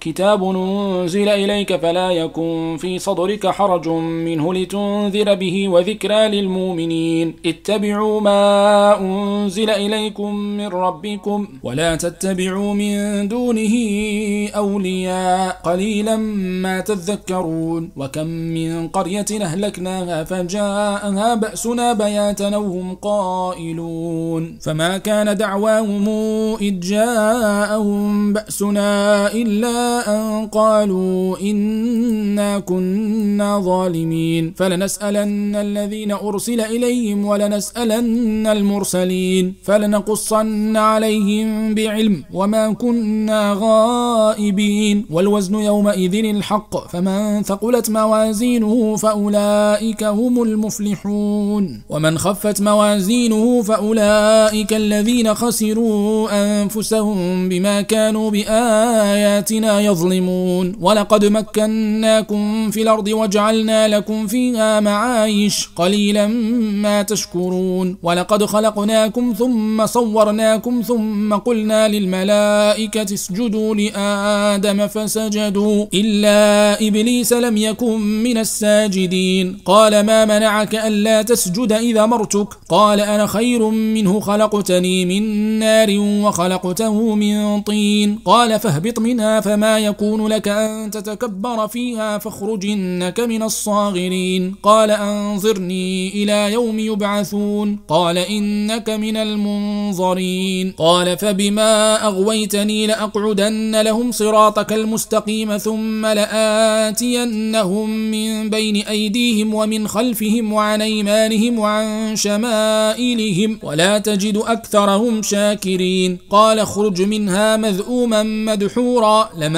كتاب أنزل إليك فلا يكن في صدرك حرج منه لتنذر به وذكرى للمؤمنين. اتبعوا ما أنزل إليكم من ربكم ولا تتبعوا من دونه أولياء. قليلا ما تذكرون. وكم من قرية أهلكناها فجاءها بأسنا بياتا وهم قائلون. فما كان دعواهم إذ جاءهم بأسنا إلا أن قالوا إنا كنا ظالمين. فلنسألن الذين أرسل إليهم ولنسألن المرسلين. فلنقصن عليهم بعلم وما كنا غائبين. والوزن يومئذ الحق فمن ثقلت موازينه فأولئك هم المفلحون. ومن خفت موازينه فأولئك الذين خسروا أنفسهم بما كانوا بآياتنا يظلمون. ولقد مكناكم في الأرض وجعلنا لكم فيها معايش قليلا ما تشكرون. ولقد خلقناكم ثم صورناكم ثم قلنا للملائكة اسجدوا لآدم فسجدوا إلا إبليس لم يكن من الساجدين. قال ما منعك ألا تسجد إذا مرتك؟ قال أنا خير منه خلقتني من نار وخلقته من طين. قال فاهبط منها فما ما يكون لك أن تتكبر فيها فاخرج إنك من الصاغرين. قال أنظرني إلى يوم يبعثون. قال إنك من المنظرين. قال فبما أغويتني لأقعدن لهم صراطك المستقيم ثم لآتينهم من بين أيديهم ومن خلفهم وعن أيمانهم وعن شمائلهم ولا تجد أكثرهم شاكرين. قال اخرج منها مذءوما مدحورا. لما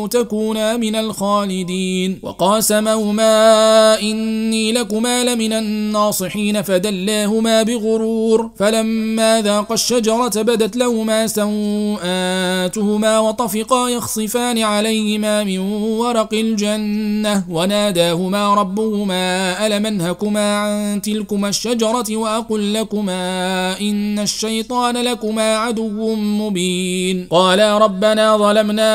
تكونا من الخالدين. وقاسمهما إني لكما لمن الناصحين فدلاهما بغرور. فلما ذاق الشجرة بدت لهما سوآتهما وطفقا يخصفان عليهما من ورق الجنة. وناداهما ربهما ألم أنهكما عن تلكما الشجرة وأقل لكما إن الشيطان لكما عدو مبين. قالا ربنا ظلمنا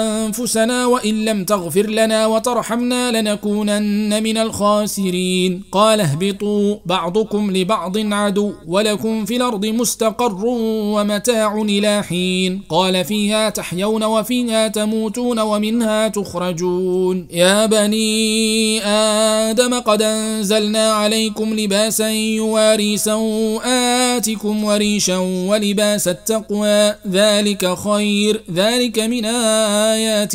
أنفسنا أنفسنا وإن لم تغفر لنا وترحمنا لنكونن من الخاسرين. قال اهبطوا بعضكم لبعض عدو ولكم في الأرض مستقر ومتاع إلى حين. قال فيها تحيون وفيها تموتون ومنها تخرجون. يا بني آدم قد أنزلنا عليكم لباسا يواري سوآتكم وريشا ولباس التقوى. ذلك خير ذلك من آيات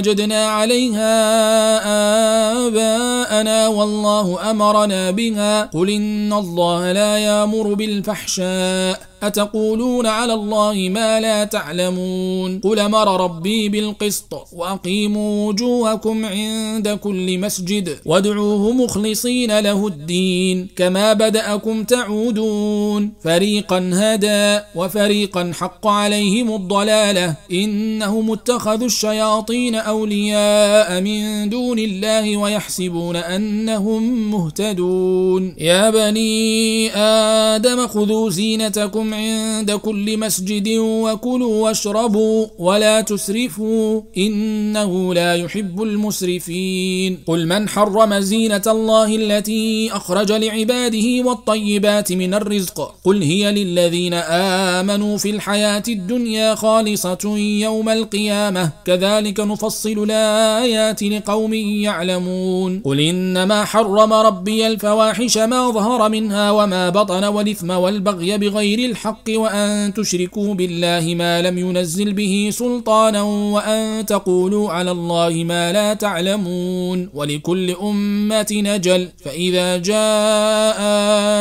وجدنا عليها آباءنا والله أمرنا بها. قل إن الله لا يأمر بالفحشاء. أتقولون على الله ما لا تعلمون؟ قل مر ربي بالقسط وأقيموا وجوهكم عند كل مسجد وادعوه مخلصين له الدين كما بدأكم تعودون. فريقا هدى وفريقا حق عليهم الضلالة. إنهم اتخذوا الشياطين أولياء من دون الله ويحسبون أنهم مهتدون. يا بني آدم خذوا زينتكم عند كل مسجد وكلوا واشربوا ولا تسرفوا إنه لا يحب المسرفين. قل من حرم زينة الله التي أخرج لعباده والطيبات من الرزق؟ قل هي للذين آمنوا في الحياة الدنيا خالصة يوم القيامة. كذلك نفصل الآيات لقوم يعلمون. قل إنما حرم ربي الفواحش ما ظهر منها وما بطن والإثم والبغي بغير الحق وأن تشركوا بالله ما لم ينزل به سلطانا وأن تقولوا على الله ما لا تعلمون ولكل أمة نجل فإذا جاء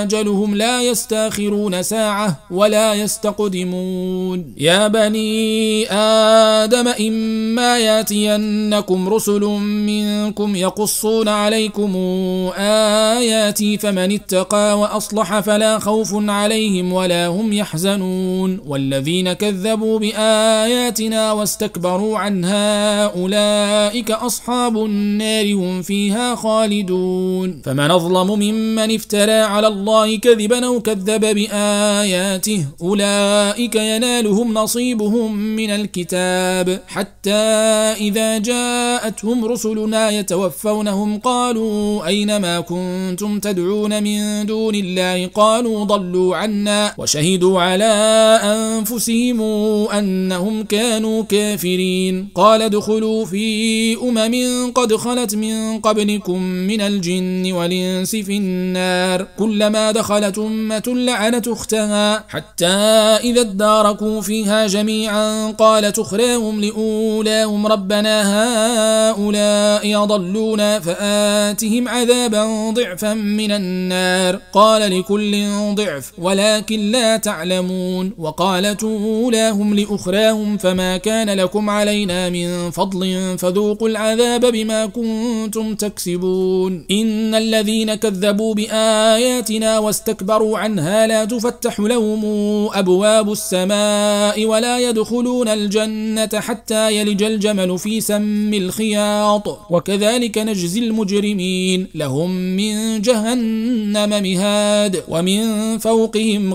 أجلهم لا يستأخرون ساعة ولا يستقدمون يا بني آدم إما ياتينكم رسل منكم يقصون عليكم آياتي فمن اتقى وأصلح فلا خوف عليهم ولا هم يحزنون والذين كذبوا بآياتنا واستكبروا عنها أولئك أصحاب النار هم فيها خالدون. فمن أظلم ممن افترى على الله كذبا أو كذب بآياته أولئك ينالهم نصيبهم من الكتاب. حتى إذا جاءتهم رسلنا يتوفونهم قالوا أين ما كنتم تدعون من دون الله؟ قالوا ضلوا عنا. وشهدوا على أنفسهم أنهم كانوا كافرين. قال ادخلوا في أمم قد خلت من قبلكم من الجن والإنس في النار. كلما دخلت أمة لعنت أختها. حتى إذا اداركوا فيها جميعا قالت أخراهم لأولاهم ربنا هؤلاء يضلون فآتهم عذابا ضعفا من النار. قال لكل ضعف ولكن لا تعلمون وقالت أولاهم لأخراهم فما كان لكم علينا من فضل فذوقوا العذاب بما كنتم تكسبون. إن الذين كذبوا بآياتنا واستكبروا عنها لا تفتح لهم أبواب السماء ولا يدخلون الجنة حتى يلج الجمل في سم الخياط. وكذلك نجزي المجرمين. لهم من جهنم مهاد ومن فوقهم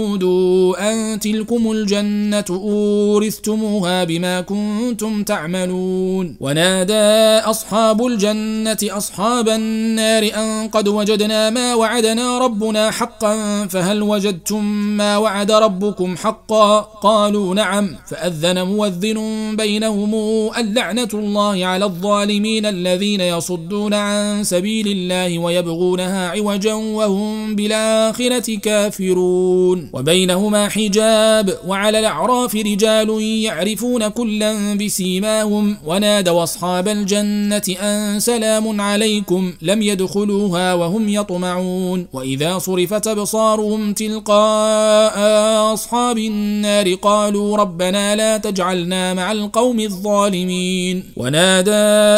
ونودوا أن تلكم الجنة أورثتموها بما كنتم تعملون. ونادى أصحاب الجنة أصحاب النار أن قد وجدنا ما وعدنا ربنا حقا فهل وجدتم ما وعد ربكم حقا؟ قالوا نعم. فأذن موذن بينهم اللعنة الله على الظالمين الذين يصدون عن سبيل الله ويبغونها عوجا وهم بالآخرة كافرون. وبينهما حجاب وعلى الأعراف رجال يعرفون كلا بسيماهم. ونادوا أصحاب الجنة أن سلام عليكم لم يدخلوها وهم يطمعون. وإذا صرفت أبصارهم تلقاء أصحاب النار قالوا ربنا لا تجعلنا مع القوم الظالمين. ونادى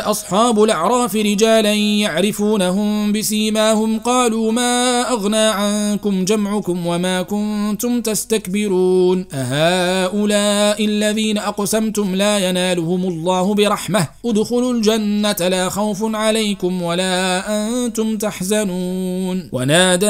أصحاب الأعراف رجالا يعرفونهم بسيماهم قالوا ما أغنى عنكم جمعكم وما كنتم تستكبرون. أهؤلاء الذين أقسمتم لا ينالهم الله برحمة. ادخلوا الجنة لا خوف عليكم ولا أنتم تحزنون. ونادى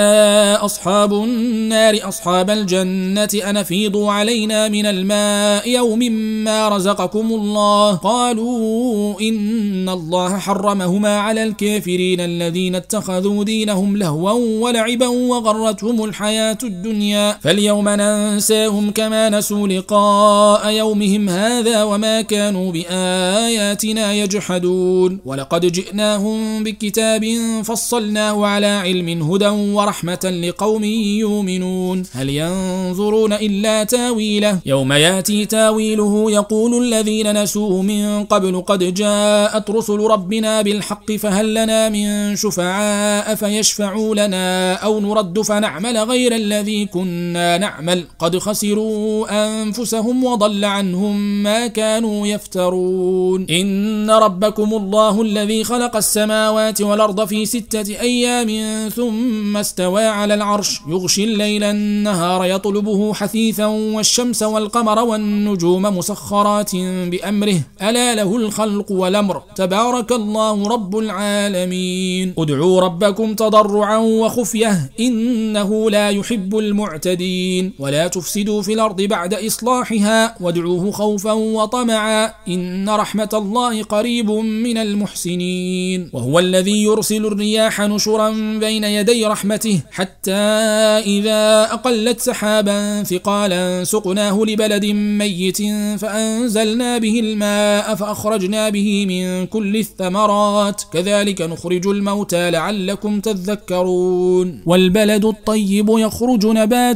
أصحاب النار أصحاب الجنة أن افيضوا علينا من الماء يوم ما رزقكم الله. قالوا إن الله حرمهما على الكافرين الذين اتخذوا دينهم لهوا ولعبا وغرتهم الحياة الدنيا. فاليوم ننساهم كما نسوا لقاء يومهم هذا وما كانوا بآياتنا يجحدون. ولقد جئناهم بكتاب فصلناه على علم هدى ورحمة لقوم يؤمنون. هل ينظرون إلا تاويله؟ يوم يأتي تاويله يقول الذين نسوه من قبل قد جاءت رسل ربنا بالحق فهل لنا من شفعاء فيشفعوا لنا أو نرد فنعمل غير الذي كنا نعمل. قد خسروا أنفسهم وضل عنهم ما كانوا يفترون. إن ربكم الله الذي خلق السماوات والأرض في ستة أيام ثم استوى على العرش. يغشي الليل النهار يطلبه حثيثا والشمس والقمر والنجوم مسخرات بأمره. ألا له الخلق والأمر. تبارك الله رب العالمين. ادعوا ربكم تضرعا وخفية. إنه لا يحب المعتدين. ولا تفسدوا في الأرض بعد إصلاحها وادعوه خوفا وطمعا إن رحمة الله قريب من المحسنين وهو الذي يرسل الرياح نشرا بين يدي رحمته حتى إذا أقلت سحابا ثقالا سقناه لبلد ميت فأنزلنا به الماء فأخرجنا به من كل الثمرات كذلك نخرج الموتى لعلكم تذكرون والبلد الطيب يخرج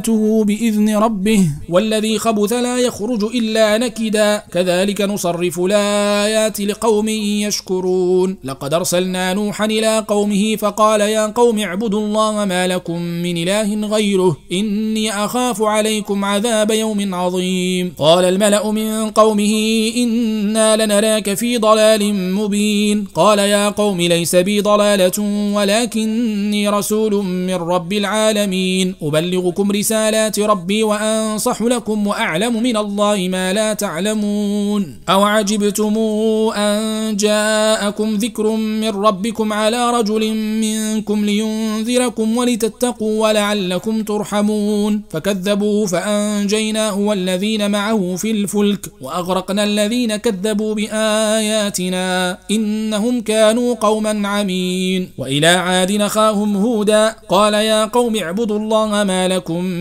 نباته بإذن ربه والذي خبث لا يخرج إلا نكدا. كذلك نصرف الآيات لقوم يشكرون. لقد أرسلنا نوحا إلى قومه فقال يا قوم اعبدوا الله ما لكم من إله غيره إني أخاف عليكم عذاب يوم عظيم. قال الملأ من قومه إنا لنراك في ضلال مبين. قال يا قوم ليس بي ضلالة ولكني رسول من رب العالمين. أبلغكم رسالات ربي وأنصح لكم وأعلم من الله ما لا تعلمون. أو عجبتم أن جاءكم ذكر من ربكم على رجل منكم لينذركم ولتتقوا ولعلكم ترحمون. فكذبوه فأنجيناه والذين معه في الفلك وأغرقنا الذين كذبوا بآياتنا إنهم كانوا قوما عمين. وإلى عاد نخاهم هودا قال يا قوم اعبدوا الله ما لكم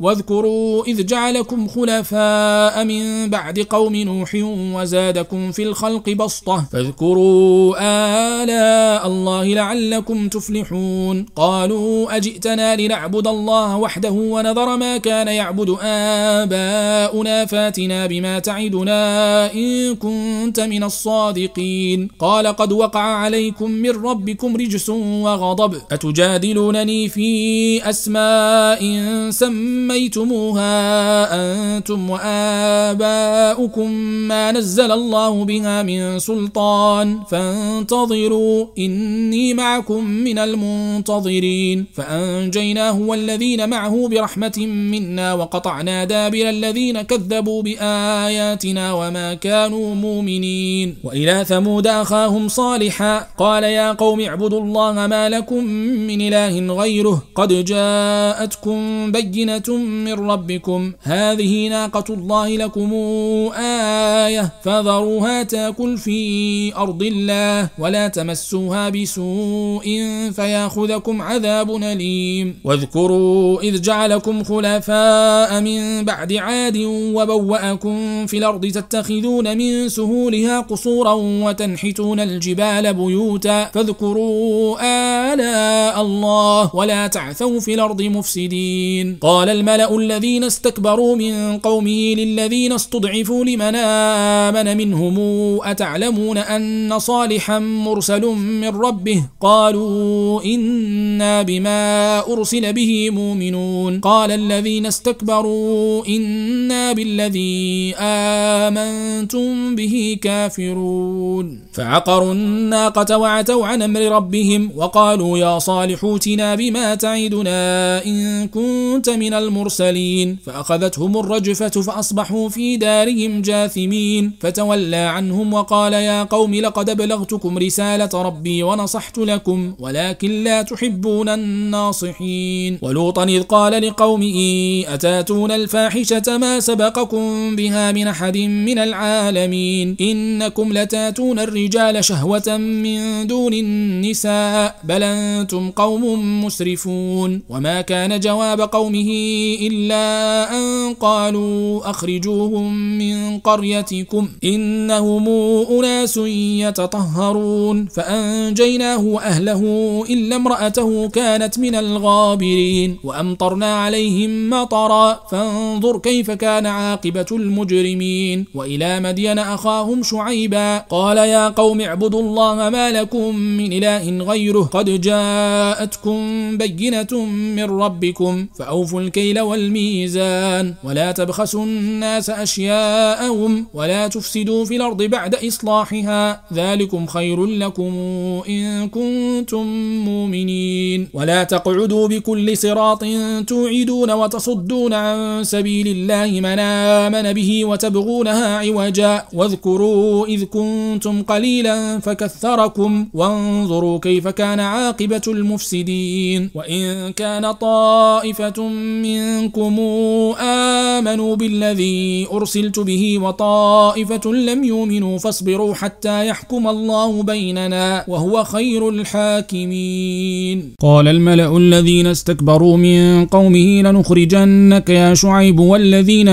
واذكروا إذ جعلكم خلفاء من بعد قوم نوح وزادكم في الخلق بسطة. فاذكروا آلاء الله لعلكم تفلحون. قالوا أجئتنا لنعبد الله وحده ونذر ما كان يعبد آباؤنا. فاتنا بما تعدنا إن كنت من الصادقين. قال قد وقع عليكم من ربكم رجس وغضب. أتجادلونني في أسماء سميتموها أنتم وآباؤكم ما نزل الله بها من سلطان فانتظروا إني معكم من المنتظرين فأنجيناه والذين معه برحمة منا وقطعنا دابر الذين كذبوا بآياتنا وما كانوا مؤمنين وإلى ثمود أخاهم صالحا قال يا قوم اعبدوا الله ما لكم من إله غيره قد جاءتكم بينة من ربكم. هذه ناقة الله لكم آية. فذروها تاكل في أرض الله ولا تمسوها بسوء فياخذكم عذاب أليم. واذكروا إذ جعلكم خلفاء من بعد عاد وبوأكم في الأرض تتخذون من سهولها قصورا وتنحتون الجبال بيوتا فاذكروا آلاء الله ولا تعثوا في الأرض مفسدين. قال الملأ الذين استكبروا من قومه للذين استضعفوا لمن آمن منهم أتعلمون أن صالحا مرسل من ربه؟ قالوا إنا بما أرسل به مؤمنون. قال الذين استكبروا إنا بالذي آمنتم به كافرون. فعقروا الناقة وعتوا عن أمر ربهم وقالوا يا صالح اوتنا بما تعدنا إن كنت من المرسلين فأخذتهم الرجفة فأصبحوا في دارهم جاثمين فتولى عنهم وقال يا قوم لقد بلغتكم رسالة ربي ونصحت لكم ولكن لا تحبون الناصحين ولوطا إذ قال لقومه أتاتون الفاحشة ما سبقكم بها من أحد من العالمين إن أئنكم لتاتون الرجال شهوة من دون النساء بل أنتم قوم مسرفون وما كان جواب قومه إلا أن قالوا أخرجوهم من قريتكم إنهم أناس يتطهرون فأنجيناه وأهله إلا امرأته كانت من الغابرين وأمطرنا عليهم مطرا فانظر كيف كان عاقبة المجرمين وإلى مدين أخاهم شعيبا قال يا قوم اعبدوا الله ما لكم من إله غيره قد جاءتكم بينة من ربكم فأوفوا الكيل والميزان. ولا تبخسوا الناس أشياءهم ولا تفسدوا في الأرض بعد إصلاحها. ذلكم خير لكم إن كنتم مؤمنين. ولا تقعدوا بكل صراط توعدون وتصدون عن سبيل الله من آمن به وتبغونها عوجا. واذكروا إذ كنتم قليلا فكثركم وانظروا كيف كان عاقبة المفسدين. وإن كان طائفة منكم آمنوا بالذي أرسلت به وطائفة لم يؤمنوا فاصبروا حتى يحكم الله بيننا وهو خير الحاكمين. قال الملأ الذين استكبروا من قومه لنخرجنك يا شعيب والذين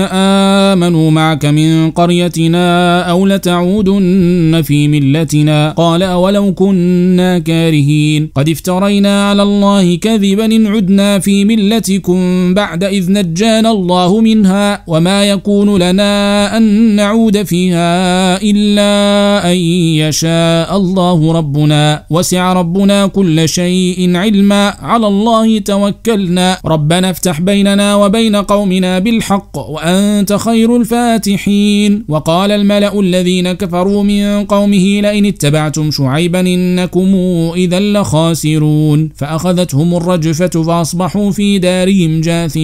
آمنوا معك من قريتنا أو لتعودن في ملتنا. قال أولو كنا كارهين. قد افترينا على الله كذبا إن عدنا في ملتكم بعد إذ نجانا الله منها وما يكون لنا أن نعود فيها إلا أن يشاء الله ربنا. وسع ربنا كل شيء علما. على الله توكلنا. ربنا افتح بيننا وبين قومنا بالحق وأنت خير الفاتحين. وقال الملأ الذين كفروا من قومه لئن اتبعتم شعيبا إنكم إذا لخاسرون. فأخذتهم الرجفة فأصبحوا في دارهم جاثمين.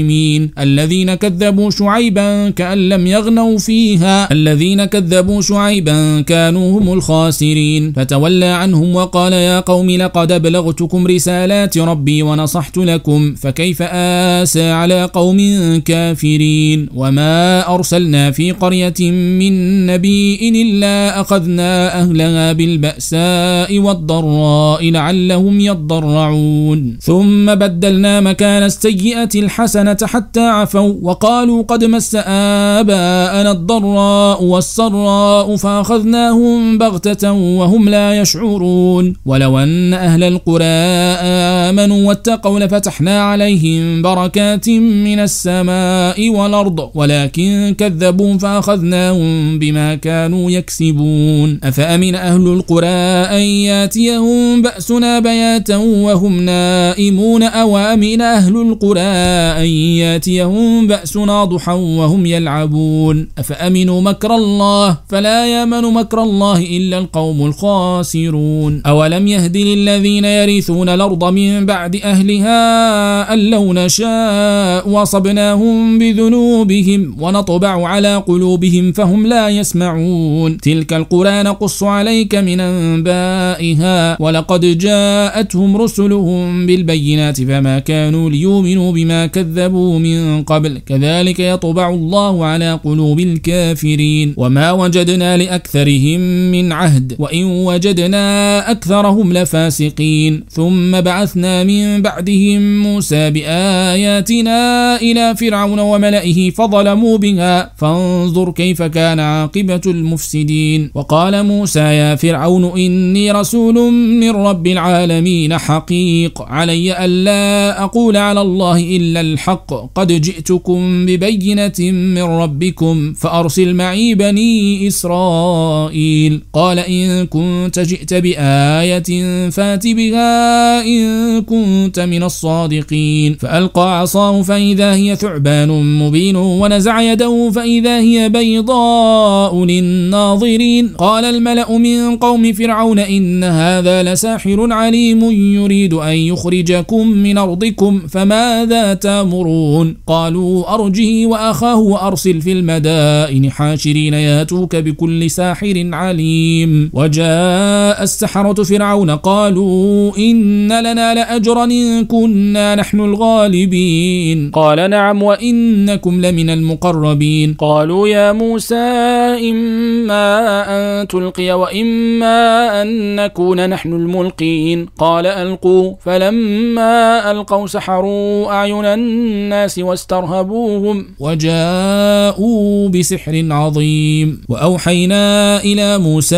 الذين كذبوا شعيبا كأن لم يغنوا فيها. الذين كذبوا شعيبا كانوا هم الخاسرين. فتولى عنهم وقال يا قوم لقد أبلغتكم رسالات ربي ونصحت لكم فكيف آسى على قوم كافرين؟ وما أرسلنا في قرية من نبي إلا أخذنا أهلها بالبأساء والضراء لعلهم يضرعون. ثم بدلنا مكان السيئة الحسنة حتى عفوا وقالوا قد مس آباءنا الضراء والسراء فأخذناهم بغتة وهم لا يشعرون ولو أن أهل القرى آمنوا واتقوا لفتحنا عليهم بركات من السماء والأرض ولكن كذبوا فأخذناهم بما كانوا يكسبون أفأمن أهل القرى أن ياتيهم بأسنا بياتا وهم نائمون أو أمن أهل القرى أن ياتيهم بأسنا ضحى وهم يلعبون. أفأمنوا مكر الله؟ فلا يامن مكر الله إلا القوم الخاسرون. أولم يهد للذين يرثون الأرض من بعد أهلها أن لو نشاء وصبناهم بذنوبهم ونطبع على قلوبهم فهم لا يسمعون. تلك القرى نقص عليك من أنبائها. ولقد جاءتهم رسلهم بالبينات فما كانوا ليؤمنوا بما كذبوا من قبل. كذلك يطبع الله على قلوب الكافرين. وما وجدنا لأكثرهم من عهد. وإن وجدنا أكثرهم لفاسقين. ثم بعثنا من بعدهم موسى بآياتنا إلى فرعون وملئه فظلموا بها. فانظر كيف كان عاقبة المفسدين. وقال موسى يا فرعون إني رسول من رب العالمين حقيق. علي ألا أقول على الله إلا الحق. قد جئتكم ببينة من ربكم فأرسل معي بني إسرائيل. قال إن كنت جئت بآية فات بها إن كنت من الصادقين. فألقى عصاه فإذا هي ثعبان مبين ونزع يده فإذا هي بيضاء للناظرين. قال الملأ من قوم فرعون إن هذا لساحر عليم يريد أن يخرجكم من أرضكم فماذا تامرون قالوا أرجه وأخاه وأرسل في المدائن. حاشرين ياتوك بكل ساحر عليم. وجاء السحرة فرعون. قالوا إن لنا لأجرا إن كنا نحن الغالبين. قال نعم وإنكم لمن المقربين. قالوا يا موسى إما أن تلقي وإما أن نكون نحن الملقين. قال ألقوا. فلما ألقوا سحروا أعين الناس واسترهبوهم وجاءوا بسحر عظيم. وأوحينا إلى موسى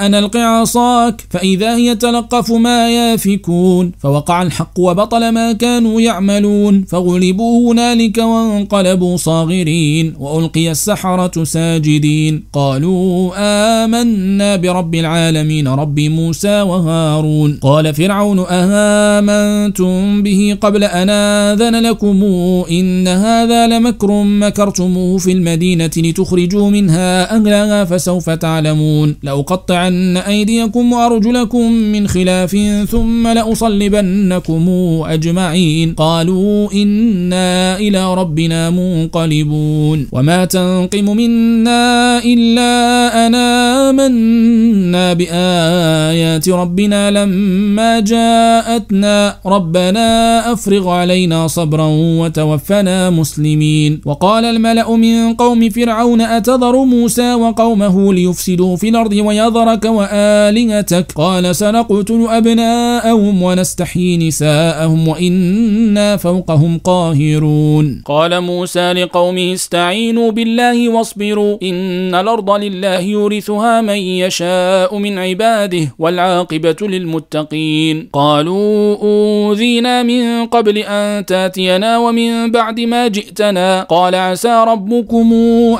أن ألق عصاك فإذا هي تلقف ما يافكون. فوقع الحق وبطل ما كانوا يعملون. فغلبوا هنالك وانقلبوا صاغرين. وألقي السحرة ساجدين. قالوا آمنا برب العالمين رب موسى وهارون. قال فرعون أهامنتم به قبل أن آذن لكم؟ إن هذا لمكر مكرتموه في المدينة لتخرجوا منها أهلها فسوف تعلمون. لأقطعن أيديكم وأرجلكم من خلاف ثم لأصلبنكم أجمعين. قالوا إنا إلى ربنا منقلبون. وما تنقم منا إلا أنا آمنا بآيات ربنا لما جاءتنا ربنا أفرغ علينا صبرا وتوفنا مسلمين وقال الملأ من قوم فرعون أتذر موسى وقومه ليفسدوا في الأرض ويذرك وآلهتك قال سنقتل أبناءهم ونستحيي نساءهم وإنا فوقهم قاهرون قال موسى لقومه استعينوا بالله واصبروا إن الأرض لله يورثها من يشاء من عباده والعاقبة للمتقين قالوا أوذينا من قبل أن تاتينا ومن بعد ما جئتنا قال عسى ربكم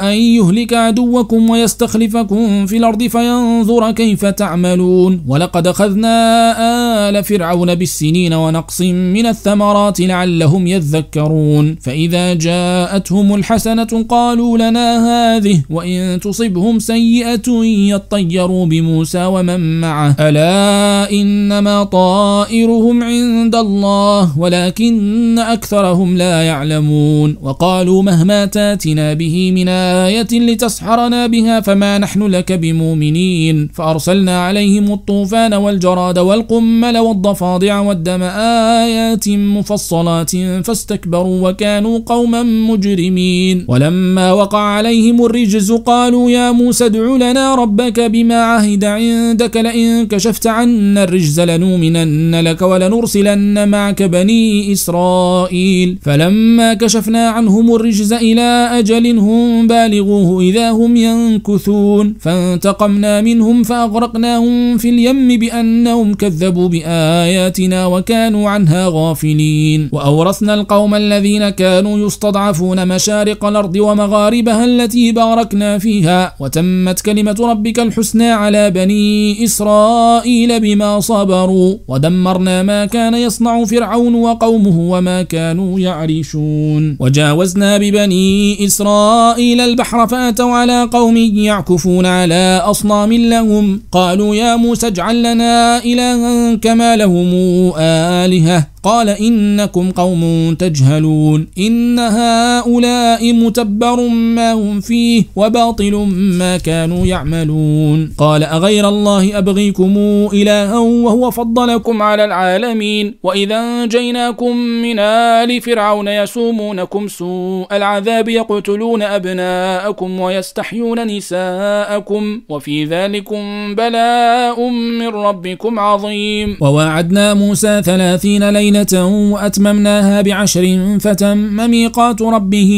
أن يهلك عدوكم ويستخلفكم في الأرض فينظر كيف تعملون ولقد أخذنا آل فرعون بالسنين ونقص من الثمرات لعلهم يذكرون فإذا جاءتهم الحسنة قالوا لنا هذه وإن تصبهم سيئة يطيروا بموسى ومن معه. ألا إنما طائرهم عند الله ولكن أكثرهم لا يعلمون. وقالوا مهما تاتنا به من آية لتسحرنا بها فما نحن لك بمؤمنين. فأرسلنا عليهم الطوفان والجراد والقمل والضفادع والدم آيات مفصلات فاستكبروا وكانوا قوما مجرمين. ولما وقع عليهم الرجز قالوا يا موسى ادع لنا ربك بما عهد عندك لئن كشفت عنا الرجز لنؤمنن لك ولنرسلن معك بني إسرائيل. فلما كشفنا عنهم الرجز إلى أجل هم بالغوه إذا هم ينكثون. فانتقمنا منهم فأغرقناهم في اليم بأنهم كذبوا بآياتنا وكانوا عنها غافلين. وأورثنا القوم الذين كانوا يستضعفون مشارق الأرض ومغاربها التي باركنا فيها وتمت كلمة ربك الحسنى على بني إسرائيل بما صبروا ودمرنا ما كان يصنع فرعون وقومه وما كانوا يعرشون. وجاوزنا ببني إسرائيل البحر فأتوا على قوم يعكفون على أصنام لهم. قالوا يا موسى اجعل لنا إلها كما لهم آلهة. قال إنكم قوم تجهلون. إن هؤلاء متبر ما هم فيه وباطل ما كانوا يعملون. قال أغير الله أبغيكم إلها وهو فضلكم على العالمين. وإذا أنجيناكم من آل فرعون يسومونكم سوء العذاب يقتلون أبناءكم ويستحيون نساءكم. وفي ذلكم بلاء من ربكم عظيم. وواعدنا موسى ثلاثين ليلة وأتممناها بعشر فتم ميقات ربه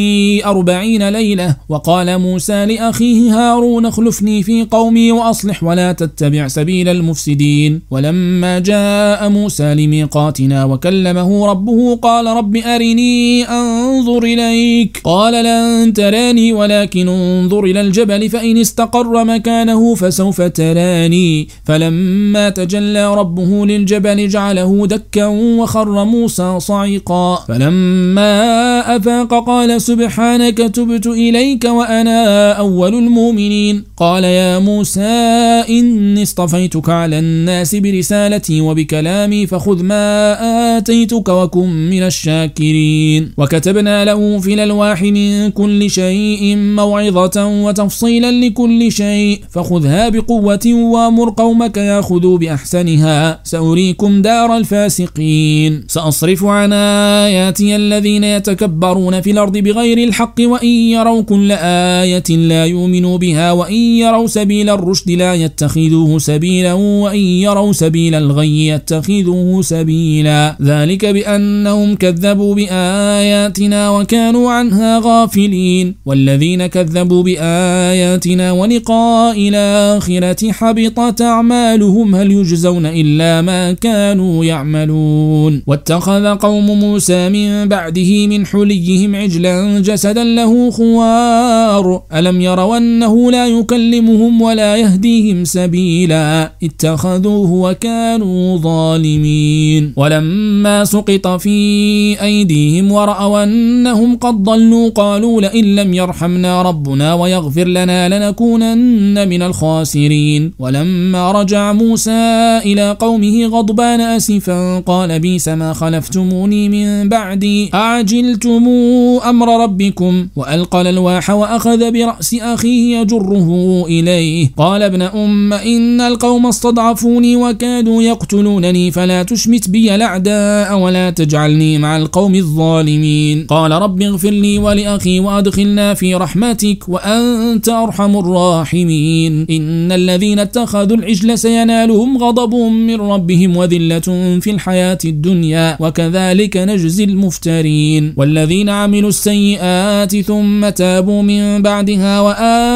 أربعين ليلة. وقال موسى لأخيه هارون اخلفني في قومي وأصلح ولا تتبع سبيل المفسدين. ولما جاء موسى لميقاتنا وكلمه ربه قال رب أرني أنظر إليك. قال لن تراني ولكن انظر إلى الجبل فإن استقر مكانه فسوف تراني. فلما تجلى ربه للجبل جعله دكا وخر موسى صعقا فلما أفاق قال سبحانك تبت إليك وأنا أول المؤمنين. قال يا موسى إني اصطفيتك على الناس برسالتي وبكلامي فخذ ما آتيتك وكن من الشاكرين. وكتبنا له في الألواح من كل شيء موعظة وتفصيلا لكل شيء. فخذها بقوة وأمر قومك يأخذوا بأحسنها. سأريكم دار الفاسقين. سأصرف عن آياتي الذين يتكبرون في الأرض بغير الحق وإن يروا كل آية لا يؤمنون. يؤمنوا بها وإن يروا سبيل الرشد لا يتخذوه سبيلا وإن يروا سبيل الغي يتخذوه سبيلا. ذلك بأنهم كذبوا بآياتنا وكانوا عنها غافلين. والذين كذبوا بآياتنا ولقاء الآخرة حبطت أعمالهم. هل يجزون إلا ما كانوا يعملون؟ واتخذ قوم موسى من بعده من حليهم عجلا جسدا له خوار. ألم يروا أنه لا يكلمهم ولا يهديهم سبيلا اتخذوه وكانوا ظالمين ولما سقط في أيديهم ورأوا أنهم قد ضلوا قالوا لئن لم يرحمنا ربنا ويغفر لنا لنكونن من الخاسرين ولما رجع موسى إلى قومه غضبان أسفا قال بيس ما خلفتموني من بعدي أعجلتم أمر ربكم وألقى الألواح وأخذ برأس أخيه يجره إليه. قال ابن أم إن القوم استضعفوني وكادوا يقتلونني فلا تشمت بي الأعداء ولا تجعلني مع القوم الظالمين. قال رب اغفر لي ولأخي وأدخلنا في رحمتك وأنت أرحم الراحمين. إن الذين اتخذوا العجل سينالهم غضب من ربهم وذلة في الحياة الدنيا وكذلك نجزي المفترين. والذين عملوا السيئات ثم تابوا من بعدها Uh,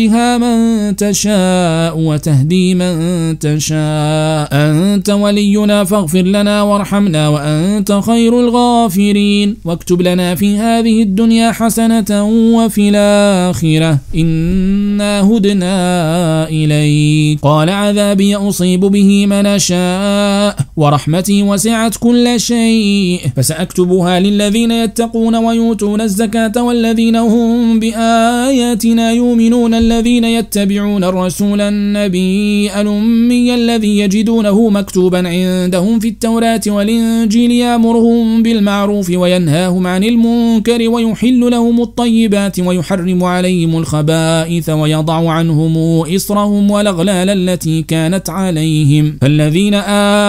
من تشاء وتهدي من تشاء. أنت ولينا فاغفر لنا وارحمنا وأنت خير الغافرين. واكتب لنا في هذه الدنيا حسنة وفي الآخرة. إنا هدنا إليك. قال عذابي أصيب به من شاء ورحمتي وسعت كل شيء. فسأكتبها للذين يتقون ويؤتون الزكاة والذين هم بآياتنا يؤمنون الذين يتبعون الرسول النبي الأمي الذي يجدونه مكتوبا عندهم في التوراة والإنجيل يأمرهم بالمعروف وينهاهم عن المنكر ويحل لهم الطيبات ويحرم عليهم الخبائث ويضع عنهم إصرهم والأغلال التي كانت عليهم. فالذين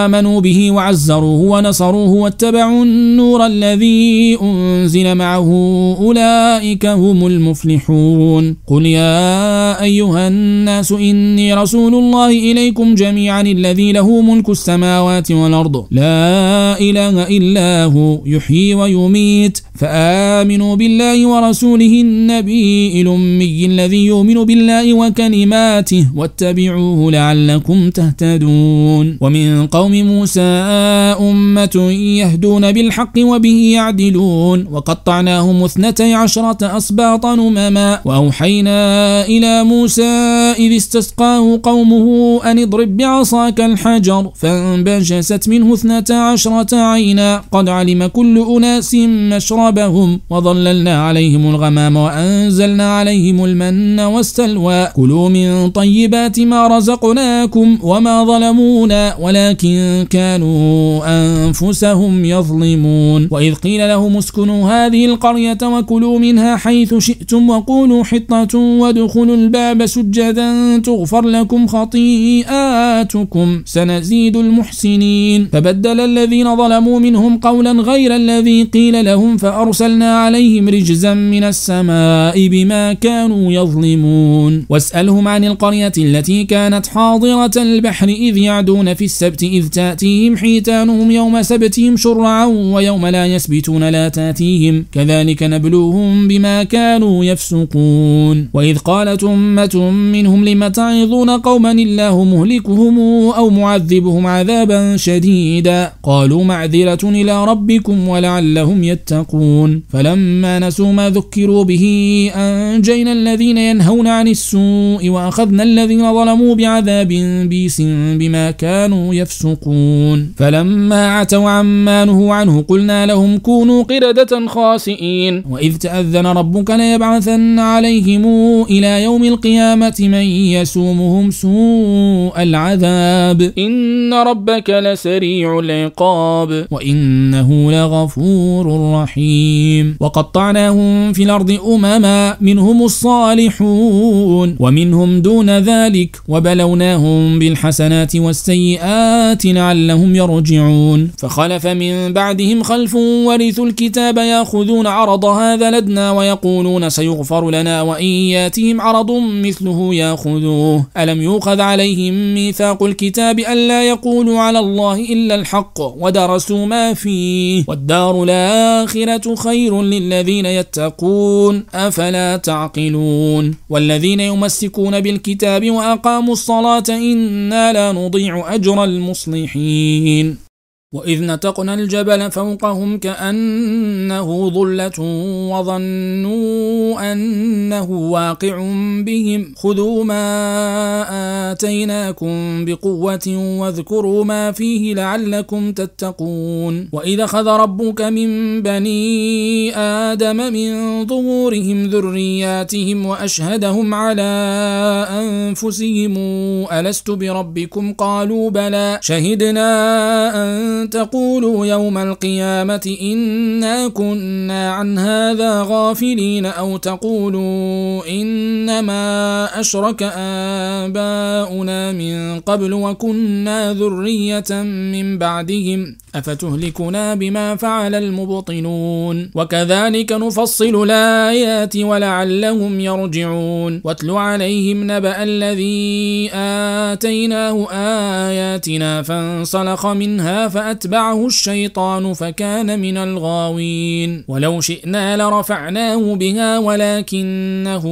آمنوا به وعزروه ونصروه واتبعوا النور الذي أنزل معه أولئك هم المفلحون. قل يا أيها الناس إني رسول الله إليكم جميعا الذي له ملك السماوات والأرض. لا إله إلا هو يحيي ويميت. فآمنوا بالله ورسوله النبي الأمي الذي يؤمن بالله وكلماته واتبعوه لعلكم تهتدون. ومن قوم موسى أمة يهدون بالحق وبه يعدلون. وقطعناهم اثنتي عشرة أسباطا أمما. وأوحينا إلى موسى إذ استسقاه قومه أن اضرب بعصاك الحجر فانبجست منه اثنتا عشرة عينا. قد علم كل أناس مشربهم وظللنا عليهم الغمام وأنزلنا عليهم المن والسلوى. كلوا من طيبات ما رزقناكم وما ظلمونا ولكن كانوا أنفسهم يظلمون. وإذ قيل لهم اسكنوا هذه القرية وكلوا منها حيث شئتم وقولوا حطة وادخلوا الباب سجدا تغفر لكم خطيئاتكم. سنزيد المحسنين. فبدل الذين ظلموا منهم قولا غير الذي قيل لهم فأرسلنا عليهم رجزا من السماء بما كانوا يظلمون. واسألهم عن القرية التي كانت حاضرة البحر إذ يعدون في السبت إذ تأتيهم حيتانهم يوم سبتهم شرعا ويوم لا يسبتون لا تأتيهم. كذلك نبلوهم بما كانوا يفسقون. وإذ قالت أمة منهم لم تعظون قوما الله مهلكهم أو معذبهم عذابا شديدا. قالوا معذرة إلى ربكم ولعلهم يتقون. فلما نسوا ما ذكروا به أنجينا الذين ينهون عن السوء وأخذنا الذين ظلموا بعذاب بيس بما كانوا يفسقون. فلما عتوا عما نهوا عنه قلنا لهم كونوا قردة خاسئين. وإذ تأذن ربك ليبعثن عليهم إلى يوم القيامة من يسومهم سوء العذاب. إن ربك لسريع العقاب. وإنه لغفور رحيم. وقطعناهم في الأرض أمما منهم الصالحون. ومنهم دون ذلك وبلوناهم بالحسنات والسيئات لعلهم يرجعون. فخلف من بعدهم خلف ورثوا الكتاب يأخذون عرض هذا لدنا ويقولون سيغفر لنا وإن ياتهم عرض مثله ياخذوه ألم يوخذ عليهم ميثاق الكتاب ألا يقولوا على الله إلا الحق ودرسوا ما فيه. والدار الآخرة خير للذين يتقون. أفلا تعقلون. والذين يمسكون بالكتاب وأقاموا الصلاة إنا لا نضيع أجر المصلحين. وإذ نتقنا الجبل فوقهم كأنه ظلة وظنوا أنه واقع بهم. خذوا ما آتيناكم بقوة واذكروا ما فيه لعلكم تتقون. وإذا خذ ربك من بني آدم من ظهورهم ذرياتهم وأشهدهم على أنفسهم. ألست بربكم؟ قالوا بلى. شهدنا أن تقولوا يوم القيامة إنا كنا عن هذا غافلين أو تقولوا إنما أشرك آباؤنا من قبل وكنا ذرية من بعدهم أفتهلكنا بما فعل المبطنون وكذلك نفصل الآيات ولعلهم يرجعون واتل عليهم نبأ الذي آتيناه آياتنا فانصلخ منها فأتبعه الشيطان فكان من الغاوين. ولو شئنا لرفعناه بها ولكنه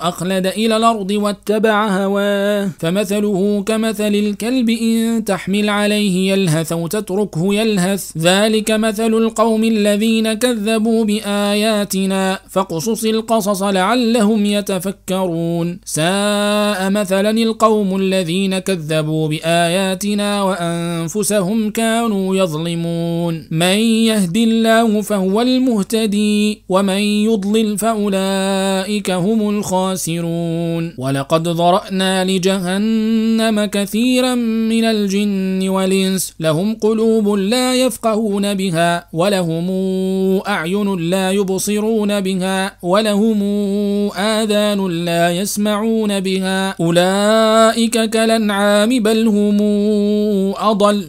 أخلد إلى الأرض واتبع هواه. فمثله كمثل الكلب إن تحمل عليه يلهث أو تتركه يلهث. ذلك مثل القوم الذين كذبوا بآياتنا. فاقصص القصص لعلهم يتفكرون. ساء مثلا القوم الذين كذبوا بآياتنا وأنفسهم كانوا يظلمون. من يهد الله فهو المهتدي ومن يضلل فأولئك هم الخاسرون. ولقد ضرأنا لجهنم كثيرا من الجن والإنس لهم قلوب لا يفقهون بها ولهم أعين لا يبصرون بها ولهم آذان لا يسمعون بها. أولئك كالأنعام بل هم أضل.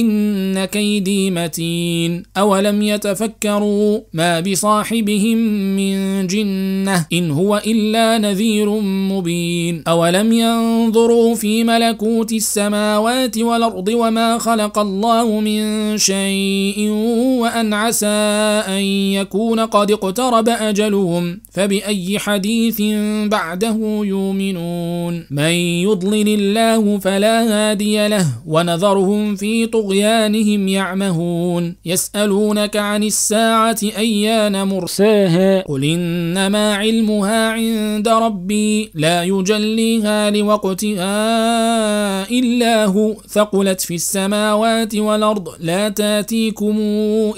إن كيدي متين. أولم يتفكروا ما بصاحبهم من جنة إن هو إلا نذير مبين. أولم ينظروا في ملكوت السماوات والأرض وما خلق الله من شيء وأن عسى أن يكون قد اقترب أجلهم فبأي حديث بعده يؤمنون. من يضلل الله فلا هادي له ونذرهم في طغيانهم يعمهون يسألونك عن الساعة أيان مرساها؟ قل إنما علمها عند ربي لا يجليها لوقتها إلا هو. ثقلت في السماوات والأرض لا تأتيكم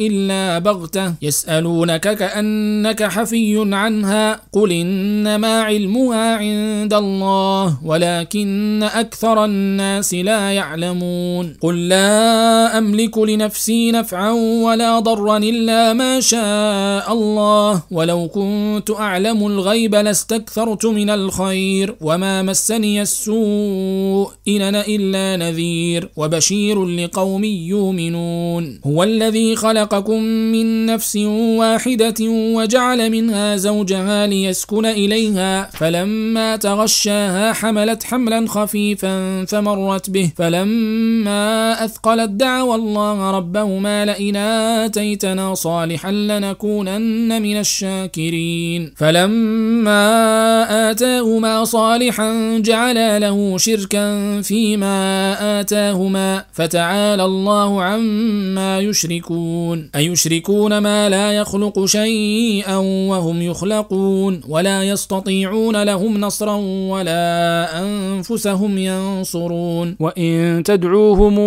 إلا بغتة. يسألونك كأنك حفي عنها قل إنما علمها عند الله ولكن أكثر الناس لا يعلمون. قل لا أملك لنفسي نفعا ولا ضرا إلا ما شاء الله. ولو كنت أعلم الغيب لاستكثرت من الخير وما مسني السوء إن أنا إلا نذير وبشير لقوم يؤمنون. هو الذي خلقكم من نفس واحدة وجعل منها زوجها ليسكن إليها. فلما تغشاها حملت حملا خفيفا فمرت به. فلما أثقل قالت دعوا الله ربهما لئن آتيتنا صالحا لنكونن من الشاكرين. فلما آتاهما صالحا جعلا له شركا فيما آتاهما فتعالى الله عما يشركون. أيشركون ما لا يخلق شيئا وهم يخلقون ولا يستطيعون لهم نصرا ولا أنفسهم ينصرون. وإن تدعوهم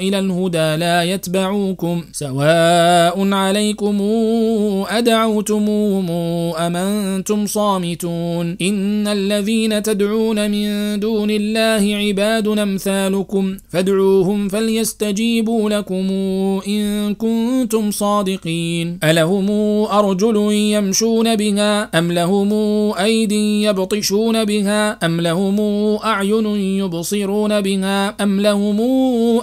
إلى الهدى لا يتبعوكم سواء عليكم أدعوتموهم أم أنتم صامتون. إن الذين تدعون من دون الله عباد أمثالكم فادعوهم فليستجيبوا لكم إن كنتم صادقين. ألهم أرجل يمشون بها أم لهم أيدي يبطشون بها أم لهم أعين يبصرون بها أم لهم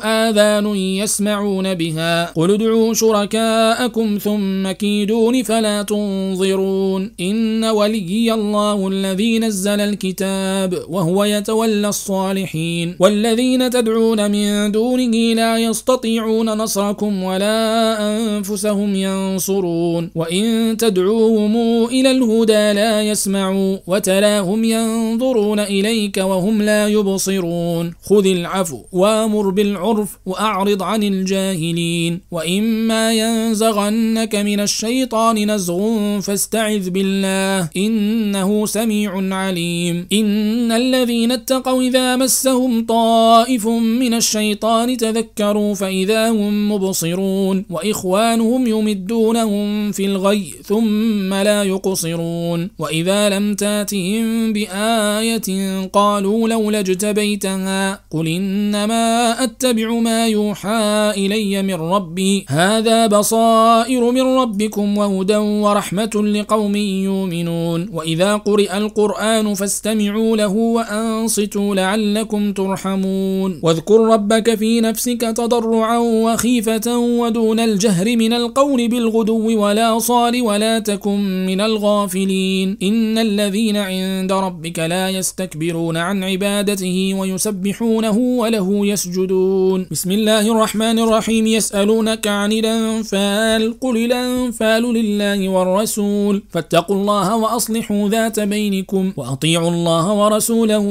آذان يسمعون بها. قل ادعوا شركاءكم ثم كيدون فلا تنظرون. إن ولي الله الذي نزل الكتاب وهو يتولى الصالحين. والذين تدعون من دونه لا يستطيعون نصركم ولا أنفسهم ينصرون. وإن تدعوهم إلى الهدى لا يسمعوا وتلاهم ينظرون إليك وهم لا يبصرون. خذ العفو وأمر بالعرف وأعرض عن الجاهلين. وإما ينزغنك من الشيطان نزغ فاستعذ بالله إنه سميع عليم. إن الذين اتقوا إذا مسهم طائف من الشيطان تذكروا فإذا هم مبصرون. وإخوانهم يمدونهم في الغي ثم لا يقصرون. وإذا لم تاتهم بآية قالوا لولا اجتبيتها قل إنما أتبع ما يوحى إلي من ربي هذا بصائر من ربكم وهدى ورحمة لقوم يؤمنون. وإذا قرئ القرآن فاستمعوا له وأنصتوا لعلكم ترحمون. واذكر ربك في نفسك تضرعا وخيفة ودون الجهر من القول بالغدو ولا صال ولا تكن من الغافلين. إن الذين عند ربك لا يستكبرون عن عبادته ويسبحونه وله يسجدون. بسم الله الرحمن الرحيم يسألونك عن الأنفال قل الأنفال لله والرسول فاتقوا الله وأصلحوا ذات بينكم وأطيعوا الله ورسوله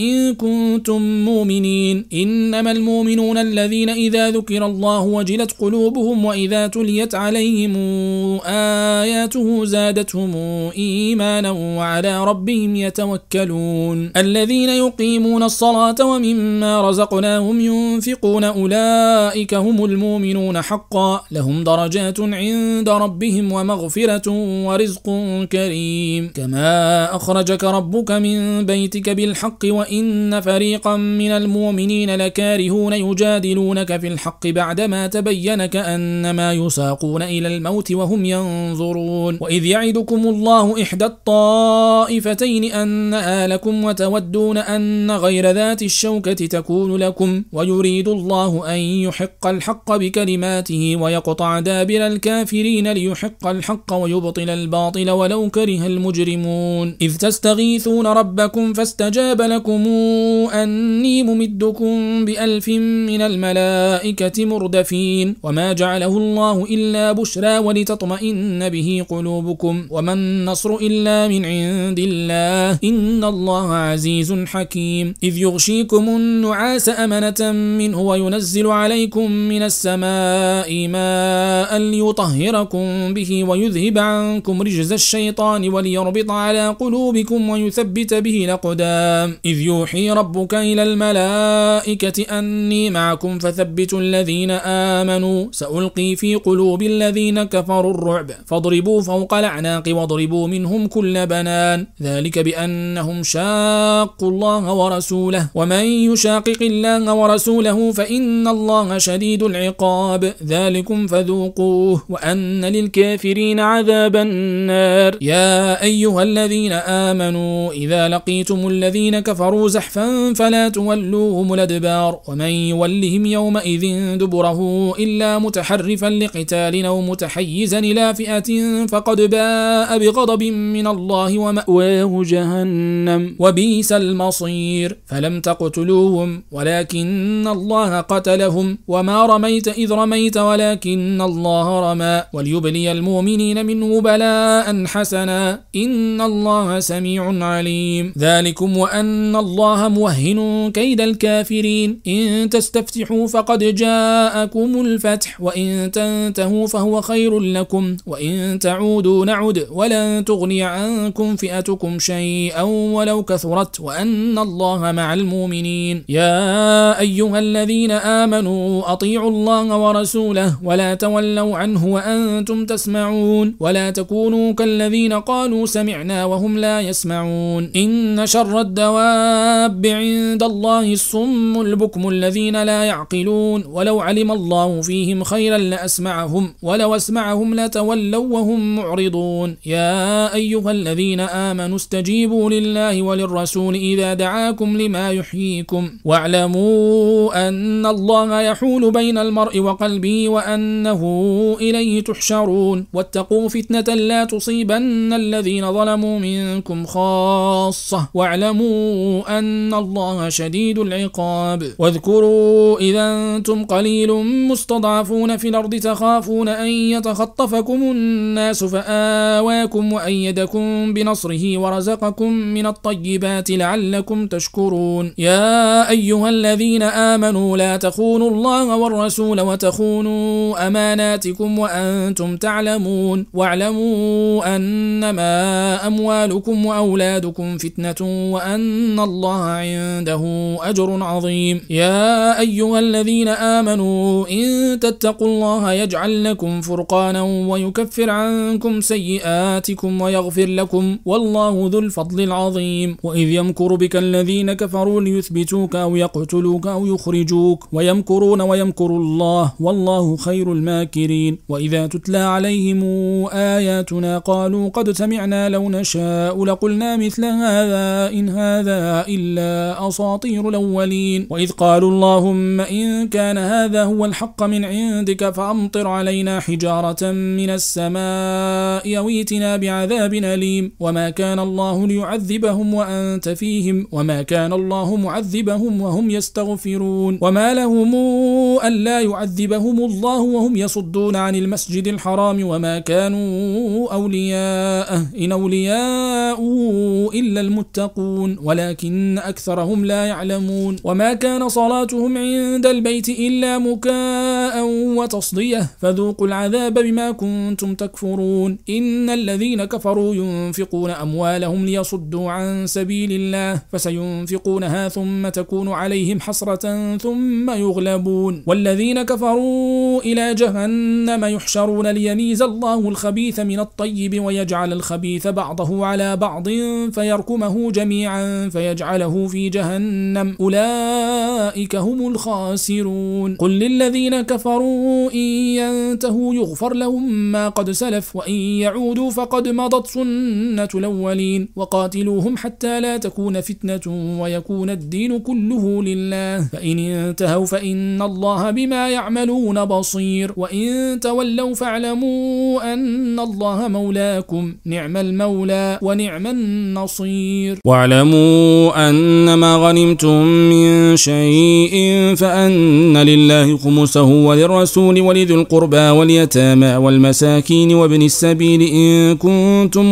إن كنتم مؤمنين إنما المؤمنون الذين إذا ذكر الله وجلت قلوبهم وإذا تليت عليهم آياته زادتهم إيمانا وعلى ربهم يتوكلون الذين يقيمون الصلاة ومما رزقناهم ينفقون أولئك هم المؤمنون حقا. لهم درجات عند ربهم ومغفرة ورزق كريم. كما أخرجك ربك من بيتك بالحق وإن فريقا من المؤمنين لكارهون يجادلونك في الحق بعدما تبين كأنما يساقون إلى الموت وهم ينظرون. وإذ يعدكم الله إحدى الطائفتين أنها لكم وتودون أن غير ذات الشوكة تكون لكم ويريد الله أن يحق الحق بكلماته ويقطع دابر الكافرين ليحق الحق ويبطل الباطل ولو كره المجرمون. إذ تستغيثون ربكم فاستجاب لكم أني ممدكم بألف من الملائكة مردفين. وما جعله الله إلا بشرى ولتطمئن به قلوبكم. وما النصر إلا من عند الله. إن الله عزيز حكيم. إذ يغشيكم النعاس أمنة منه وينزل عليكم من السماء ماء ليطهركم به ويذهب عنكم رجز الشيطان وليربط على قلوبكم ويثبت به الأقدام. إذ يوحي ربك إلى الملائكة أني معكم فثبتوا الذين آمنوا. سألقي في قلوب الذين كفروا الرعب. فاضربوا فوق الأعناق واضربوا منهم كل بنان. ذلك بأنهم شاقوا الله ورسوله. ومن يشاقق الله ورسوله فإن الله شديد العقاب. ذلكم فذوقوه وأن للكافرين عذاب النار. يا أيها الذين آمنوا إذا لقيتم الذين كفروا زحفا فلا تولوهم الأدبار. ومن يولهم يومئذ دبره إلا متحرفا لقتال أو متحيزا إلى فئة فقد باء بغضب من الله ومأواه جهنم. وبئس المصير. فلم تقتلوهم ولكن الله قتل قتلهم وما رميت إذ رميت ولكن الله رمى وليبلي المؤمنين منه بلاء حسنا إن الله سميع عليم. ذلكم وأن الله موهن كيد الكافرين. إن تستفتحوا فقد جاءكم الفتح وإن تنتهوا فهو خير لكم وإن تعودوا نعد ولن تغني عنكم فئتكم شيئا ولو كثرت وأن الله مع المؤمنين. يا أيها الذين آمنوا أطيعوا الله ورسوله ولا تولوا عنه وأنتم تسمعون ولا تكونوا كالذين قالوا سمعنا وهم لا يسمعون إن شر الدواب عند الله الصم البكم الذين لا يعقلون ولو علم الله فيهم خيرا لأسمعهم ولو أسمعهم لتولوا وهم معرضون يا أيها الذين آمنوا استجيبوا لله وللرسول إذا دعاكم لما يحييكم واعلموا أن الله يحول بين المرء وقلبه وأنه إليه تحشرون. واتقوا فتنة لا تصيبن الذين ظلموا منكم خاصة. واعلموا أن الله شديد العقاب. واذكروا إذا أنتم قليل مستضعفون في الأرض تخافون أن يتخطفكم الناس فآواكم وأيدكم بنصره ورزقكم من الطيبات لعلكم تشكرون. يا أيها الذين آمنوا لا تخونوا الله والرسول وتخونوا أماناتكم وأنتم تعلمون واعلموا أنما أموالكم وأولادكم فتنة وأن الله عنده أجر عظيم. يا أيها الذين آمنوا إن تتقوا الله يجعل لكم فرقانا ويكفر عنكم سيئاتكم ويغفر لكم والله ذو الفضل العظيم. وإذ يمكر بك الذين كفروا ليثبتوك أو يقتلوك أو يخرجوك ويمكرون ويمكر الله والله خير الماكرين. وإذا تتلى عليهم آياتنا قالوا قد سمعنا لو نشاء لقلنا مثل هذا إن هذا إلا أساطير الأولين. وإذ قالوا اللهم إن كان هذا هو الحق من عندك فأمطر علينا حجارة من السماء أويتنا بعذاب أليم. وما كان الله ليعذبهم وأنت فيهم. وما كان الله معذبهم وهم يستغفرون. وما لهم ألا يعذبهم الله وهم يصدون عن المسجد الحرام وما كانوا أولياءه إن أولياء إلا المتقون ولكن أكثرهم لا يعلمون. وما كان صلاتهم عند البيت إلا مكاء وتصدية فذوقوا العذاب بما كنتم تكفرون. إن الذين كفروا ينفقون أموالهم ليصدوا عن سبيل الله فسينفقونها ثم تكون عليهم حسرة ثم يغلبون. والذين كفروا إلى جهنم يحشرون ليميز الله الخبيث من الطيب ويجعل الخبيث بعضه على بعض فيركمه جميعا فيجعله في جهنم. أولئك هم الخاسرون. قل للذين كفروا إن ينتهوا يغفر لهم ما قد سلف وإن يعودوا فقد مضت سنة الأولين. وقاتلوهم حتى لا تكون فتنة ويكون الدين كله لله. فإن انتهوا فإن الله بما يعملون بصير. وإن تولوا فاعلموا أن الله مولاكم. نعم المولى ونعم النصير. واعلموا أن ما غنمتم من شيء فأن لله خمسه وللرسول ولذي القربى واليتامى والمساكين وابن السبيل إن كنتم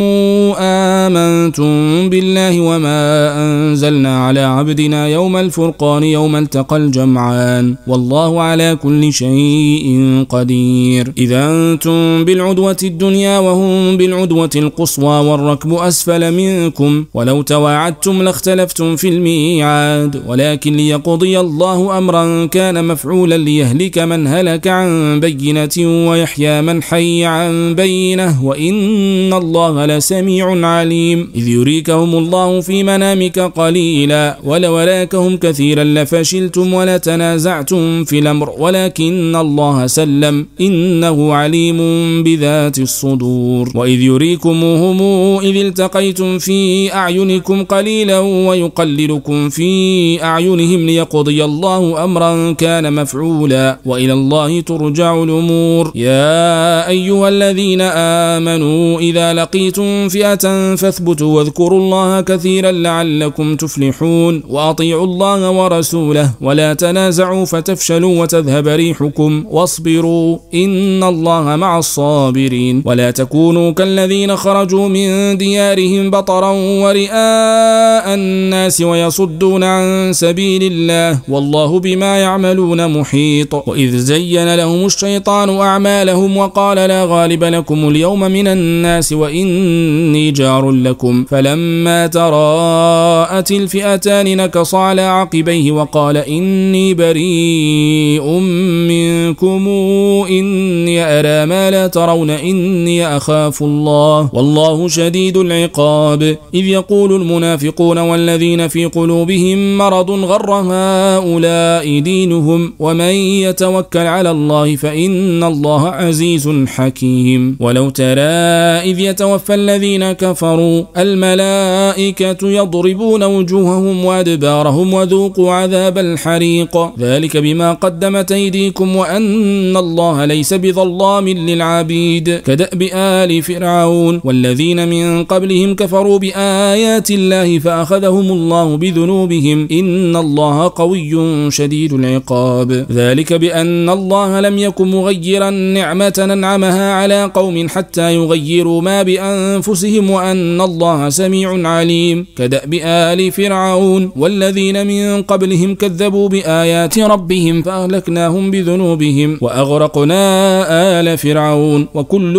آمنتم بالله وما أنزلنا على عبدنا يوم الفرقان يوم التقى الجمعان. والله على كل شيء قدير. إذا أنتم بالعدوة الدنيا وهم بالعدوة القصوى والركب أسفل منكم. ولو تواعدتم لاختلفتم في الميعاد. ولكن ليقضي الله أمرا كان مفعولا ليهلك من هلك عن بينة ويحيى من حي عن بينة. وإن الله لسميع عليم. إذ يريكهم الله في منامك قليلا. ولولاكهم كثيرا لفشلتم ولتنازعتم في الأمر ولكن الله سلم إنه عليم بذات الصدور. وإذ يريكمهم إذ التقيتم في أعينكم قليلا ويقللكم في أعينهم ليقضي الله أمرا كان مفعولا. وإلى الله ترجع الأمور. يا أيها الذين آمنوا إذا لقيتم فئة فاثبتوا واذكروا الله كثيرا لعلكم تفلحون. وأطيعوا الله ورسوله ولا تنازعوا تنازعوا فتفشلوا وتذهب ريحكم واصبروا إن الله مع الصابرين. ولا تكونوا كالذين خرجوا من ديارهم بطرا ورئاء الناس ويصدون عن سبيل الله والله بما يعملون محيط. وإذ زين لهم الشيطان أعمالهم وقال لا غالب لكم اليوم من الناس وإني جار لكم. فلما تراءت الفئتان نكص على عقبيه وقال إني بريء منكم إني أرى ما لا ترون إني أخاف الله والله شديد العقاب. إذ يقول المنافقون والذين في قلوبهم مرض غر هؤلاء دينهم ومن يتوكل على الله فإن الله عزيز حكيم. ولو ترى إذ يتوفى الذين كفروا الملائكة يضربون وجوههم وأدبارهم وذوقوا عذاب الحريق. ذلك بما قدمت أيديكم وأن الله ليس بظلام للعبيد كدأب آل فرعون والذين من قبلهم كفروا بآيات الله فأخذهم الله بذنوبهم إن الله قوي شديد العقاب ذلك بأن الله لم يكن مغيرا نعمة ننعمها على قوم حتى يغيروا ما بأنفسهم وأن الله سميع عليم كدأب آل فرعون والذين من قبلهم كذبوا بآيات ربهم فأهلكناهم بذنوبهم وأغرقنا آل فرعون وكل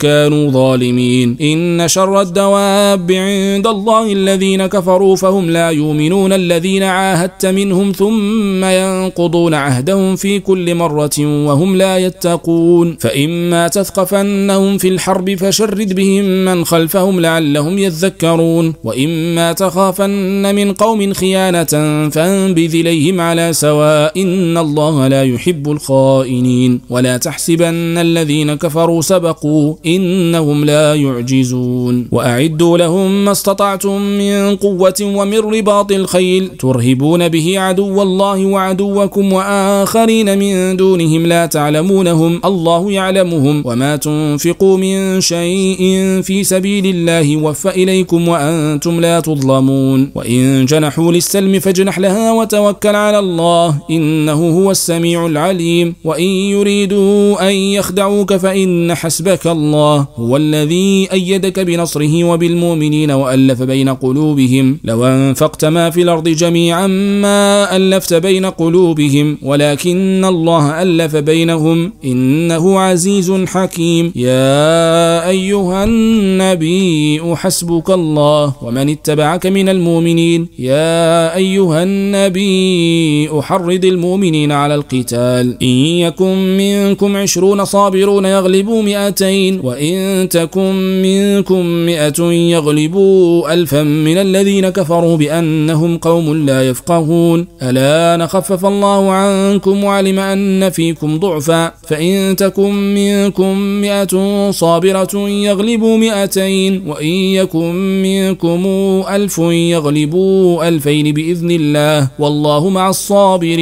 كانوا ظالمين. إن شر الدواب عند الله الذين كفروا فهم لا يؤمنون. الذين عاهدت منهم ثم ينقضون عهدهم في كل مرة وهم لا يتقون. فإما تثقفنهم في الحرب فشرد بهم من خلفهم لعلهم يذكرون. وإما تخافن من قوم خيانة فانبذ إليهم على سواء إن الله لا يحب الخائنين ولا تحسبن الذين كفروا سبقوا إنهم لا يعجزون وأعدوا لهم ما استطعتم من قوة ومن رباط الخيل ترهبون به عدو الله وعدوكم وآخرين من دونهم لا تعلمونهم الله يعلمهم وما تنفقوا من شيء في سبيل الله وفى إليكم وأنتم لا تظلمون وإن جنحوا للسلم فاجنح لها وتوكل على الله إنه هو السميع العليم. وإن يريدوا أن يخدعوك فإن حسبك الله. هو الذي أيدك بنصره وبالمؤمنين وألف بين قلوبهم. لو أنفقت ما في الأرض جميعا ما ألفت بين قلوبهم. ولكن الله ألف بينهم. إنه عزيز حكيم. يا أيها النبي حسبك الله. ومن اتبعك من المؤمنين. يا أيها النبي أحرض المؤمنين على القتال. إن يكن منكم عشرون صابرون يغلبوا مئتين وإن تكن منكم مئة يغلبوا ألفا من الذين كفروا بأنهم قوم لا يفقهون. ألا نخفف الله عنكم وعلم أن فيكم ضعفا. فإن تكن منكم مئة صابرة يغلبوا مئتين وإن يكن منكم ألف يغلبوا ألفين بإذن الله. والله مع الصابرين.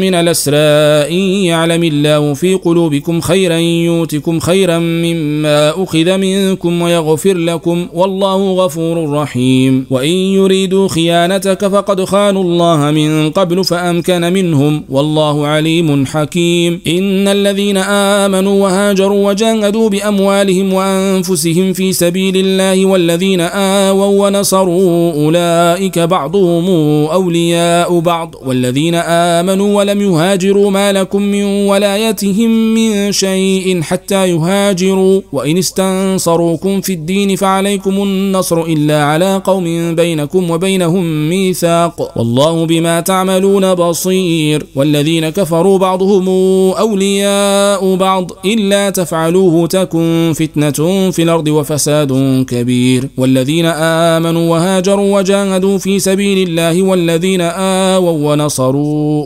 من الأسرى إن يعلم الله في قلوبكم خيرا يوتكم خيرا مما أخذ منكم ويغفر لكم والله غفور رحيم. وإن يريدوا خيانتك فقد خانوا الله من قبل فأمكن منهم والله عليم حكيم. إن الذين آمنوا وهاجروا وجاهدوا بأموالهم وأنفسهم في سبيل الله والذين آووا ونصروا أولئك بعضهم أولياء بعض والذين آمنوا ولم يهاجروا ما لكم من ولايتهم من شيء حتى يهاجروا. وإن استنصروكم في الدين فعليكم النصر إلا على قوم بينكم وبينهم ميثاق. والله بما تعملون بصير. والذين كفروا بعضهم أولياء بعض. إلا تفعلوه تكن فتنة في الأرض وفساد كبير. والذين آمنوا وهاجروا وجاهدوا في سبيل الله والذين آووا ونصروا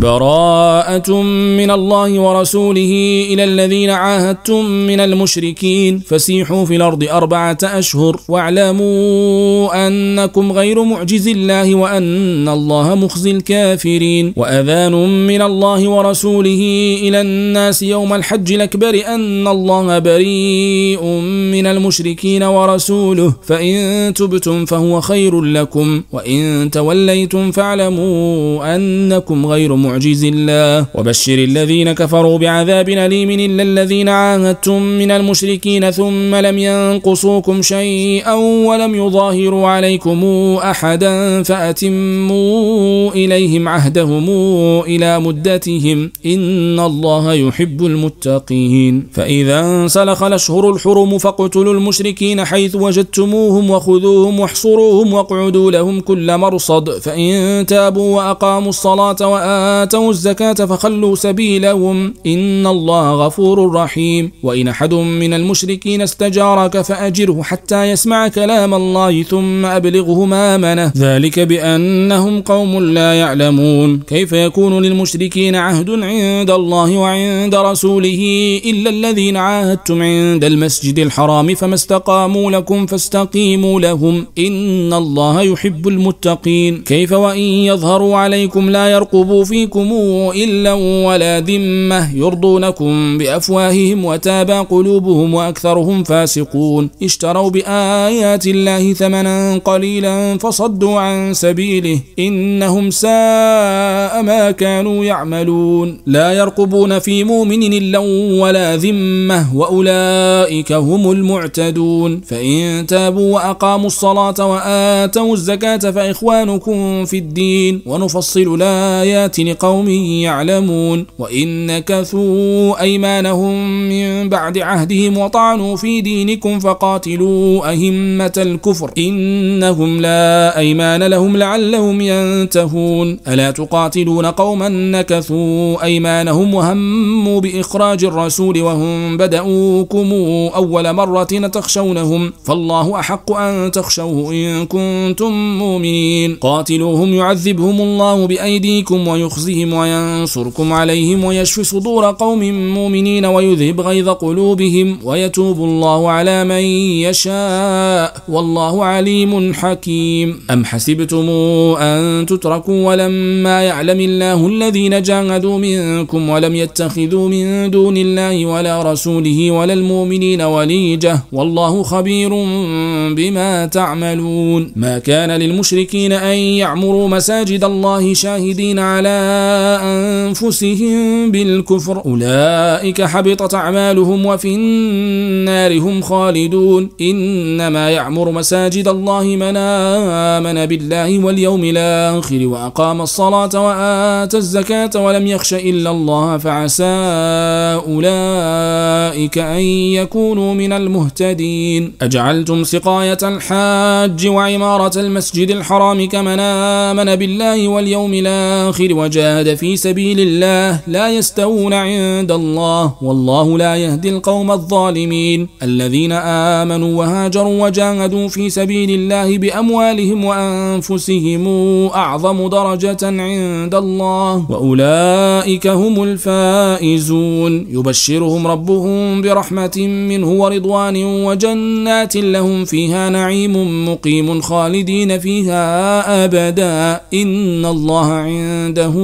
براءة من الله ورسوله إلى الذين عاهدتم من المشركين. فسيحوا في الأرض أربعة أشهر واعلموا أنكم غير معجز الله وأن الله مخزي الكافرين. وأذان من الله ورسوله إلى الناس يوم الحج الأكبر أن الله بريء من المشركين ورسوله. فإن تبتم فهو خير لكم وإن توليتم فاعلموا أنكم غير معجز الله. وبشر الذين كفروا بعذاب أليم إلا الذين عاهدتم من المشركين ثم لم ينقصوكم شيئا ولم يظاهروا عليكم أحدا فأتموا إليهم عهدهم إلى مدتهم. إن الله يحب المتقين. فإذا انسلخ الأشهر الحرم فاقتلوا المشركين حيث وجدتموهم وخذوهم واحصروهم واقعدوا لهم كل مرصد. فإن تابوا وأقاموا الصلاة وآتوا وآتوا الزكاة فخلوا سبيلهم. إن الله غفور رحيم. وإن أحد من المشركين استجارك فأجره حتى يسمع كلام الله ثم أبلغه مامنه ذلك بأنهم قوم لا يعلمون. كيف يكون للمشركين عهد عند الله وعند رسوله إلا الذين عاهدتم عند المسجد الحرام فما استقاموا لكم فاستقيموا لهم. إن الله يحب المتقين. كيف وإن يظهروا عليكم لا يرقبوا في فيكم إلا ولا ذمة يرضونكم بأفواههم وتابى قلوبهم وأكثرهم فاسقون اشتروا بآيات الله ثمنا قليلا فصدوا عن سبيله إنهم ساء ما كانوا يعملون لا يرقبون في مؤمن إلا ولا ذمة وأولئك هم المعتدون فإن تابوا وأقاموا الصلاة وآتوا الزكاة فإخوانكم في الدين ونفصل الآيات لقوم يعلمون وإن نكثوا أيمانهم من بعد عهدهم وطعنوا في دينكم فقاتلوا أهمة الكفر إنهم لا أيمان لهم لعلهم ينتهون. ألا تقاتلون قوما نكثوا أيمانهم وهموا بإخراج الرسول وهم بدأوكم أول مرة تخشونهم فالله أحق أن تخشوه إن كنتم مؤمنين. قاتلوهم يعذبهم الله بأيديكم ويخزي يخزهم وينصركم عليهم ويشفي صدور قوم مؤمنين ويذهب غيظ قلوبهم ويتوب الله على من يشاء. والله عليم حكيم. أم حسبتم أن تتركوا ولما يعلم الله الذين جاهدوا منكم ولم يتخذوا من دون الله ولا رسوله ولا المؤمنين وليجة والله خبير بما تعملون. ما كان للمشركين أن يعمروا مساجد الله شاهدين على أنفسهم بالكفر. أولئك حبطت أعمالهم وفي النار هم خالدون. إنما يعمر مساجد الله من آمن بالله واليوم الآخر وأقام الصلاة وآتى الزكاة ولم يخش إلا الله فعسى أولئك أن يكونوا من المهتدين. أجعلتم سقاية الحاج وعمارة المسجد الحرام كمن آمن بالله واليوم الآخر وجاء جاهد في سبيل الله لا يستوون عند الله والله لا يهدي القوم الظالمين الذين آمنوا وهاجروا وجاهدوا في سبيل الله بأموالهم وأنفسهم أعظم درجة عند الله وأولئك هم الفائزون يبشرهم ربهم برحمة منه ورضوان وجنات لهم فيها نعيم مقيم خالدين فيها أبدا إن الله عنده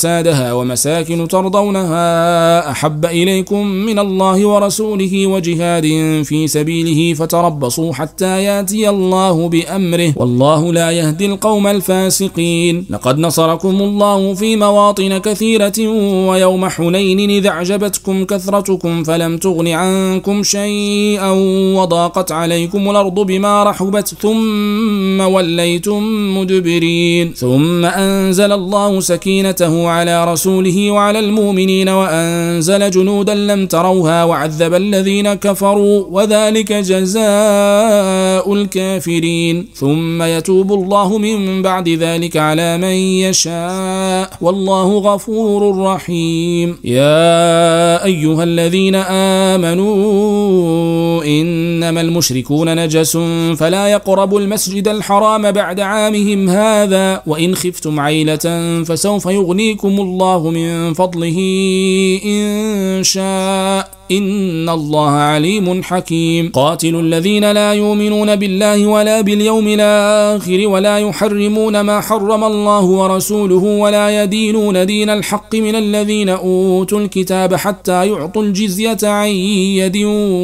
فسادها ومساكن ترضونها أحب إليكم من الله ورسوله وجهاد في سبيله فتربصوا حتى يأتي الله بأمره والله لا يهدي القوم الفاسقين. لقد نصركم الله في مواطن كثيرة ويوم حنين إذا أعجبتكم كثرتكم فلم تغن عنكم شيئا وضاقت عليكم الأرض بما رحبت ثم وليتم مدبرين. ثم أنزل الله سكينته على رسوله وعلى المؤمنين وأنزل جنودا لم تروها وعذب الذين كفروا وذلك جزاء الكافرين. ثم يتوب الله من بعد ذلك على من يشاء. والله غفور رحيم. يا أيها الذين آمنوا إنما المشركون نجس فلا يقربوا المسجد الحرام بعد عامهم هذا وإن خفتم عيلة فسوف يغنيكم الله من فضله إن شاء. إن الله عليم حكيم. قاتل الذين لا يؤمنون بالله ولا باليوم الآخر ولا يحرمون ما حرم الله ورسوله ولا يدينون دين الحق من الذين أوتوا الكتاب حتى يعطوا الجزية عن يد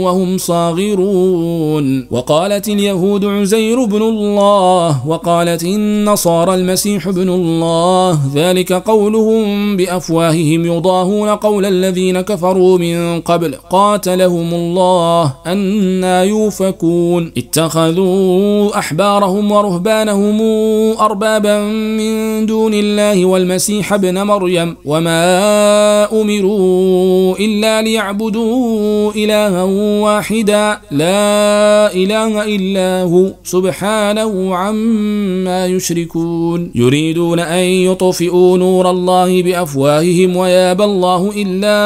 وهم صاغرون. وقالت اليهود عزير بن الله وقالت النصارى المسيح بن الله. ذلك قولهم بأفواههم يضاهون قول الذين كفروا من قبل. قاتلهم الله أنا يوفكون. اتخذوا أحبارهم ورهبانهم أربابا من دون الله والمسيح ابن مريم وما أمروا إلا ليعبدوا إلها واحدا. لا إله إلا هو. سبحانه عما يشركون. يريدون أن يطفئوا نور الله بأفواههم ويابى الله إلا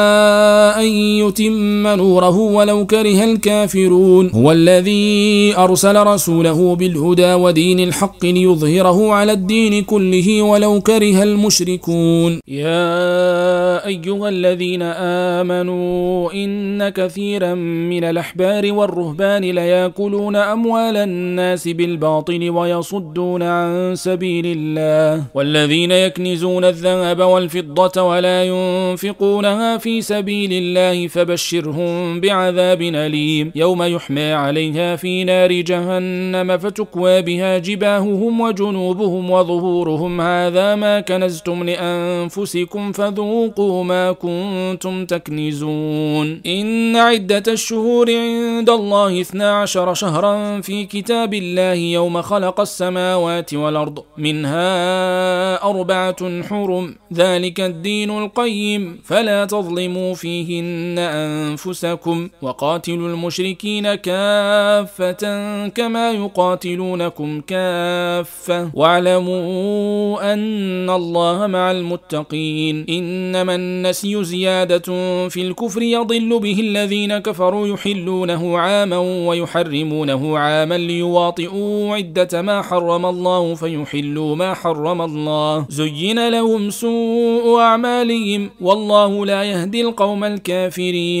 أن يتم يتم نوره ولو كره الكافرون. هو الذي أرسل رسوله بالهدى ودين الحق ليظهره على الدين كله ولو كره المشركون. يا أيها الذين آمنوا إن كثيرا من الأحبار والرهبان ليأكلون أموال الناس بالباطل ويصدون عن سبيل الله. والذين يكنزون الذهب والفضة ولا ينفقونها في سبيل الله فبشر فبشرهم بعذاب أليم. يوم يحمى عليها في نار جهنم فتكوى بها جباههم وجنوبهم وظهورهم. هذا ما كنزتم لأنفسكم فذوقوا ما كنتم تكنزون. إن عدة الشهور عند الله اثنا عشر شهرا في كتاب الله يوم خلق السماوات والأرض. منها أربعة حرم. ذلك الدين القيم. فلا تظلموا فيهن أن أنفسكم وقاتلوا المشركين كافة كما يقاتلونكم كافة. واعلموا أن الله مع المتقين. إنما النسي زيادة في الكفر يضل به الذين كفروا يحلونه عاما ويحرمونه عاما ليواطئوا عدة ما حرم الله فيحلوا ما حرم الله. زين لهم سوء أعمالهم. والله لا يهدي القوم الكافرين.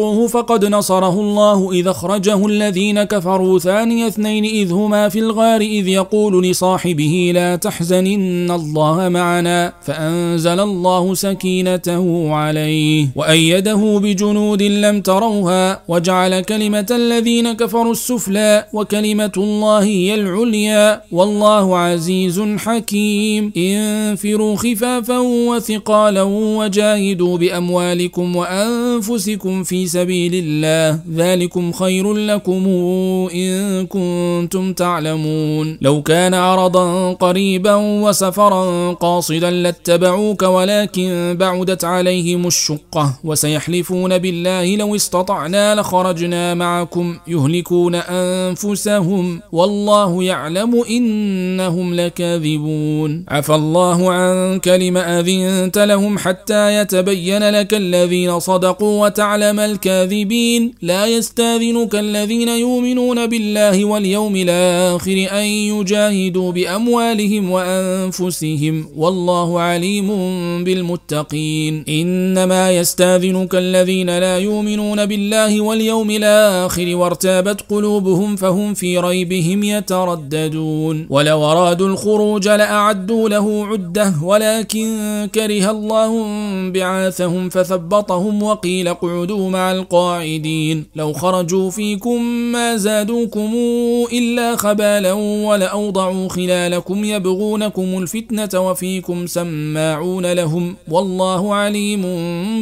تنصروه فقد نصره الله إذ أخرجه الذين كفروا ثاني اثنين إذ هما في الغار إذ يقول لصاحبه لا تحزن إن الله معنا فأنزل الله سكينته عليه وأيده بجنود لم تروها وجعل كلمة الذين كفروا السفلى وكلمة الله هي العليا والله عزيز حكيم انفروا خفافا وثقالا وجاهدوا بأموالكم وأنفسكم في سبيل الله. ذلكم خير لكم إن كنتم تعلمون. لو كان عرضا قريبا وسفرا قاصدا لاتبعوك ولكن بعدت عليهم الشقة. وسيحلفون بالله لو استطعنا لخرجنا معكم. يهلكون أنفسهم. والله يعلم إنهم لكاذبون. عفى الله عنك لم أذنت لهم حتى يتبين لك الذين صدقوا وتعلم الكاذبين لا يستاذنك الذين يؤمنون بالله واليوم الآخر أن يجاهدوا بأموالهم وأنفسهم والله عليم بالمتقين. إنما يستاذنك الذين لا يؤمنون بالله واليوم الآخر وارتابت قلوبهم فهم في ريبهم يترددون. ولو أرادوا الخروج لأعدوا له عدة ولكن كره الله بعاثهم فثبطهم وقيل اقعدوا مع القاعدين. لو خرجوا فيكم ما زادوكم إلا خبالا ولأوضعوا خلالكم يبغونكم الفتنة وفيكم سماعون لهم والله عليم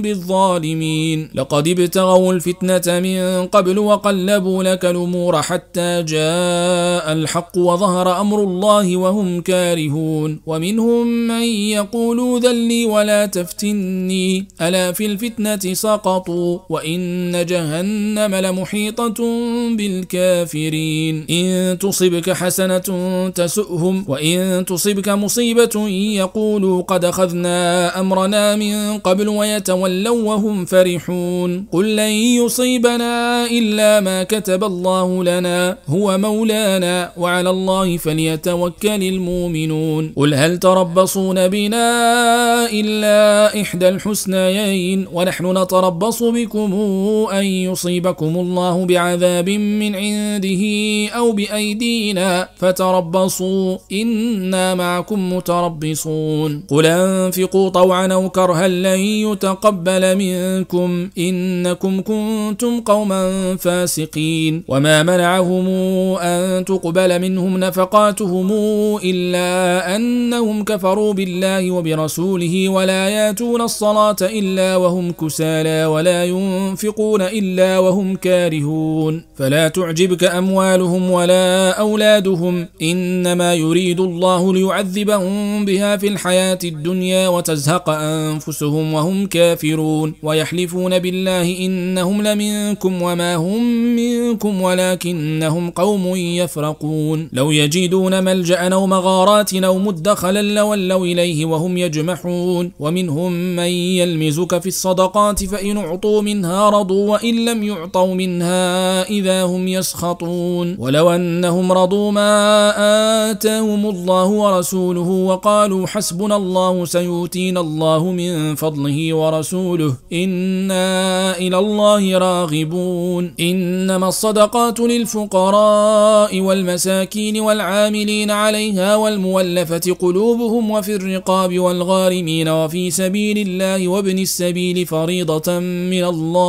بالظالمين. لقد ابتغوا الفتنة من قبل وقلبوا لك الأمور حتى جاء الحق وظهر أمر الله وهم كارهون. ومنهم من يقول ذلي ولا تفتني. ألا في الفتنة سقطوا؟ وإن جهنم لمحيطة بالكافرين إن تصبك حسنة تسؤهم وإن تصبك مصيبة يقولوا قد أخذنا أمرنا من قبل ويتولوا وهم فرحون قل لن يصيبنا إلا ما كتب الله لنا هو مولانا وعلى الله فليتوكل المؤمنون قل هل تربصون بنا إلا إحدى الحسنيين ونحن نتربص بكم أن يصيبكم الله بعذاب من عنده أو بأيدينا فتربصوا إنا معكم متربصون. قل أنفقوا طوعا أو كرها لن يتقبل منكم إنكم كنتم قوما فاسقين. وما منعهم أن تقبل منهم نفقاتهم إلا أنهم كفروا بالله وبرسوله ولا يأتون الصلاة إلا وهم كسالى ولا ينفقون. إلا وهم كارهون. فلا تعجبك أموالهم ولا أولادهم. إنما يريد الله ليعذبهم بها في الحياة الدنيا وتزهق أنفسهم وهم كافرون. ويحلفون بالله إنهم لمنكم وما هم منكم ولكنهم قوم يفرقون. لو يجدون ملجأ أو مغارات أو مدخلا لولوا إليه وهم يجمحون. ومنهم من يلمزك في الصدقات فإن أعطوا منها رضوا وإن لم يعطوا منها إذا هم يسخطون. ولو أنهم رضوا ما آتاهم الله ورسوله وقالوا حسبنا الله سيؤتينا الله من فضله ورسوله إنا إلى الله راغبون. إنما الصدقات للفقراء والمساكين والعاملين عليها والمولفة قلوبهم وفي الرقاب والغارمين وفي سبيل الله وابن السبيل فريضة من الله.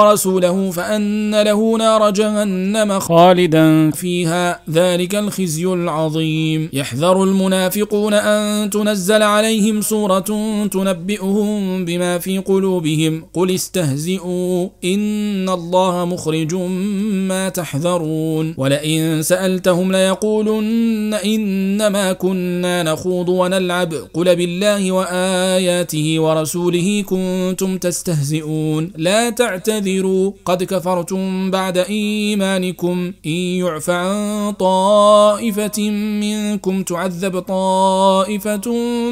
ورسوله فأن له نار جهنم خالدا فيها ذلك الخزي العظيم. يحذر المنافقون أن تنزل عليهم سورة تنبئهم بما في قلوبهم. قل استهزئوا إن الله مخرج ما تحذرون. ولئن سألتهم ليقولن إنما كنا نخوض ونلعب. قل بالله وآياته ورسوله كنتم تستهزئون. لا تعتذروا قد كفرتم بعد إيمانكم. إن يعفى عن طائفة منكم تعذب طائفة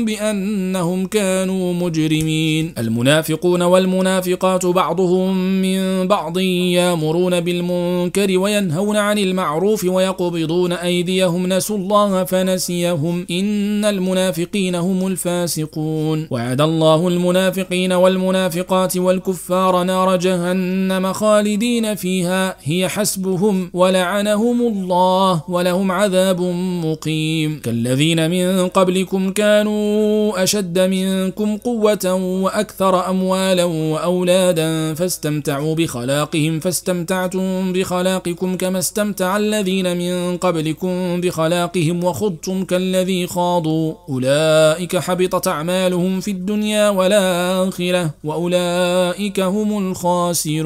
بأنهم كانوا مجرمين. المنافقون والمنافقات بعضهم من بعض يامرون بالمنكر وينهون عن المعروف ويقبضون أيديهم. نسوا الله فنسيهم. إن المنافقين هم الفاسقون. وعد الله المنافقين والمنافقات والكفار نار جهنم. جهنم خالدين فيها هي حسبهم ولعنهم الله ولهم عذاب مقيم. كالذين من قبلكم كانوا أشد منكم قوة وأكثر أموالا وأولادا فاستمتعوا بخلاقهم فاستمتعتم بخلاقكم كما استمتع الذين من قبلكم بخلاقهم وخضتم كالذي خاضوا. أولئك حبطت أعمالهم في الدنيا والآخرة وأولئك هم الخاسرون.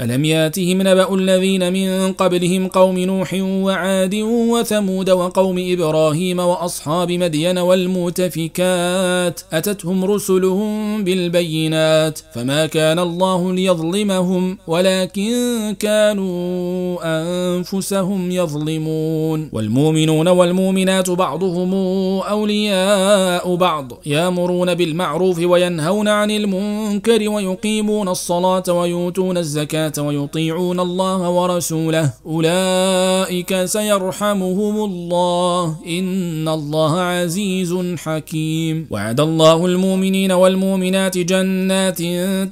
ألم ياتهم نبأ الذين من قبلهم قوم نوح وعاد وثمود وقوم إبراهيم وأصحاب مدين والمؤتفكات؟ أتتهم رسلهم بالبينات. فما كان الله ليظلمهم ولكن كانوا أنفسهم يظلمون. والمؤمنون والمؤمنات بعضهم أولياء بعض يامرون بالمعروف وينهون عن المنكر ويقيمون الصلاة ويؤتون الزكاة ويطيعون الله ورسوله. أولئك سيرحمهم الله. إن الله عزيز حكيم. وعد الله المؤمنين والمؤمنات جنات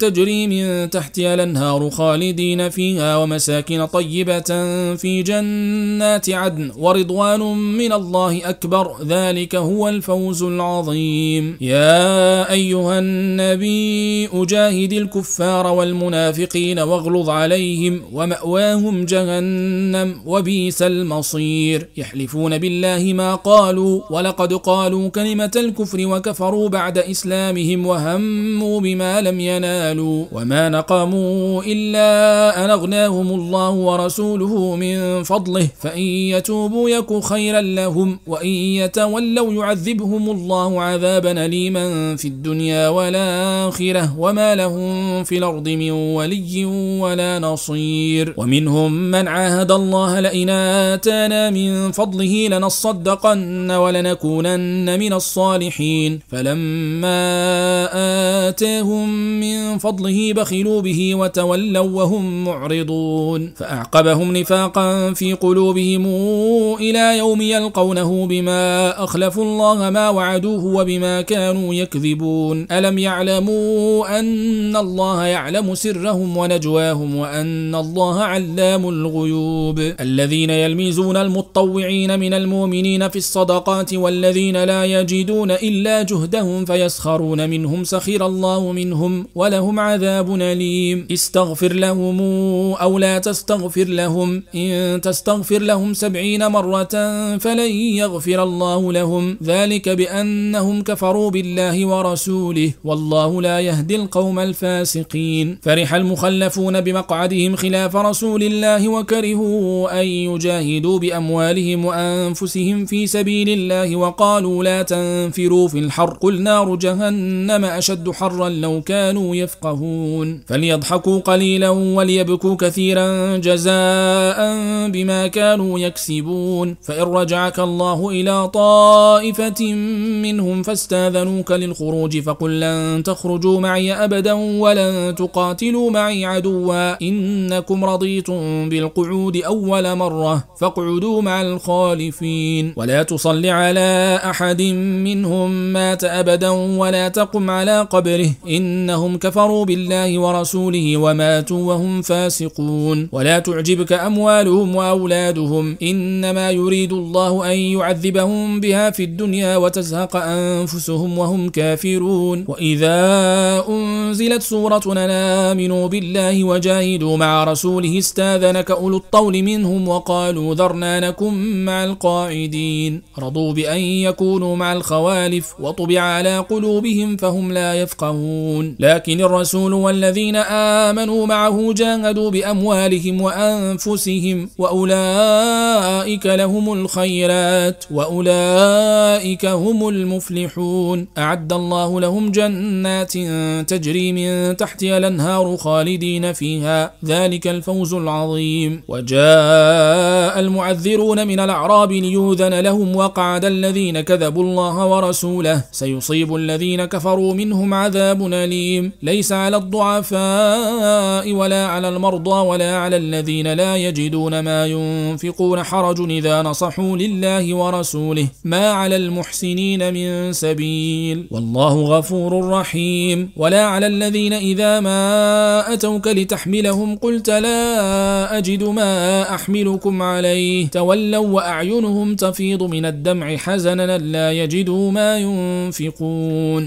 تجري من تحتها الأنهار خالدين فيها ومساكن طيبة في جنات عدن ورضوان من الله أكبر. ذلك هو الفوز العظيم. يا أيها النبي أجاهد الكفار والمنافقين واغلظ عليهم ومأواهم جهنم وبيس المصير. يحلفون بالله ما قالوا ولقد قالوا كلمة الكفر وكفروا بعد إسلامهم وهموا بما لم ينالوا وما نقموا إلا أن أغناهم الله ورسوله من فضله. فإن يتوبوا يك خيرا لهم وإن يتولوا يعذبهم الله عذابا أليما في الدنيا والآخرة وما لهم في الأرض من ولي ولا نصير. ومنهم من عاهد الله لئن آتانا من فضله لنصدقن ولنكونن من الصالحين. فلما آتاهم من فضله بخلوا به وتولوا وهم معرضون. فأعقبهم نفاقا في قلوبهم إلى يوم يلقونه بما أخلفوا الله ما وعدوه وبما كانوا يكذبون. ألم يعلموا أن الله يعلم سرهم ونجواهم وأن الله علام الغيوب. الذين يلمزون المطوعين من المؤمنين في الصدقات والذين لا يجدون إلا جهدهم فيسخرون منهم سخر الله منهم ولهم عذاب أليم. استغفر لهم أو لا تستغفر لهم إن تستغفر لهم سبعين مرة فلن يغفر الله لهم. ذلك بأنهم كفروا بالله ورسوله والله لا يهدي القوم الفاسقين. فرح المخلفون بمقعدهم خلاف رسول الله وكرهوا أن يجاهدوا بأموالهم وأنفسهم في سبيل الله وقالوا لا تنفروا في الحر قل نار جهنم أشد حرا لو كانوا يفقهون. فليضحكوا قليلا وليبكوا كثيرا جزاء بما كانوا يكسبون. فإن رجعك الله إلى طائفة منهم فاستاذنوك للخروج فقل لن تخرجوا معي أبدا ولن تقاتلوا معي عدوا إنكم رضيتم بالقعود أول مرة فاقعدوا مع الخالفين. ولا تصل على أحد منهم مات أبدا ولا تقم على قبره. إنهم كفروا بالله ورسوله وماتوا وهم فاسقون. ولا تعجبك أموالهم وأولادهم. إنما يريد الله أن يعذبهم بها في الدنيا وتزهق أنفسهم وهم كافرون. وإذا أنزلت سورة آمنوا بالله وجاهدوا مع رسوله استاذنك أولو الطول منهم وقالوا ذرنا نكن مع القاعدين. رضوا بأن يكونوا مع الخوالف وطبع على قلوبهم فهم لا يفقهون. لكن الرسول والذين آمنوا معه جاهدوا بأموالهم وأنفسهم وأولئك لهم الخيرات وأولئك هم المفلحون. أعد الله لهم جنات تجري من تحتها الأنهار خالدين فيها. ذلك الفوز العظيم. وجاء المعذرون من الأعراب ليوذن لهم وقعد الذين كذبوا الله ورسوله. سيصيب الذين كفروا منهم عذاب أليم. ليس على الضعفاء ولا على المرضى ولا على الذين لا يجدون ما ينفقون حرج إذا نصحوا لله ورسوله. ما على المحسنين من سبيل. والله غفور رحيم. ولا على الذين إذا ما أتوك لتحملهم؟ قلت لا أجد ما أحملكم عليه. تولوا وأعينهم تفيض من الدمع حزنا لا يجدوا ما ينفقون.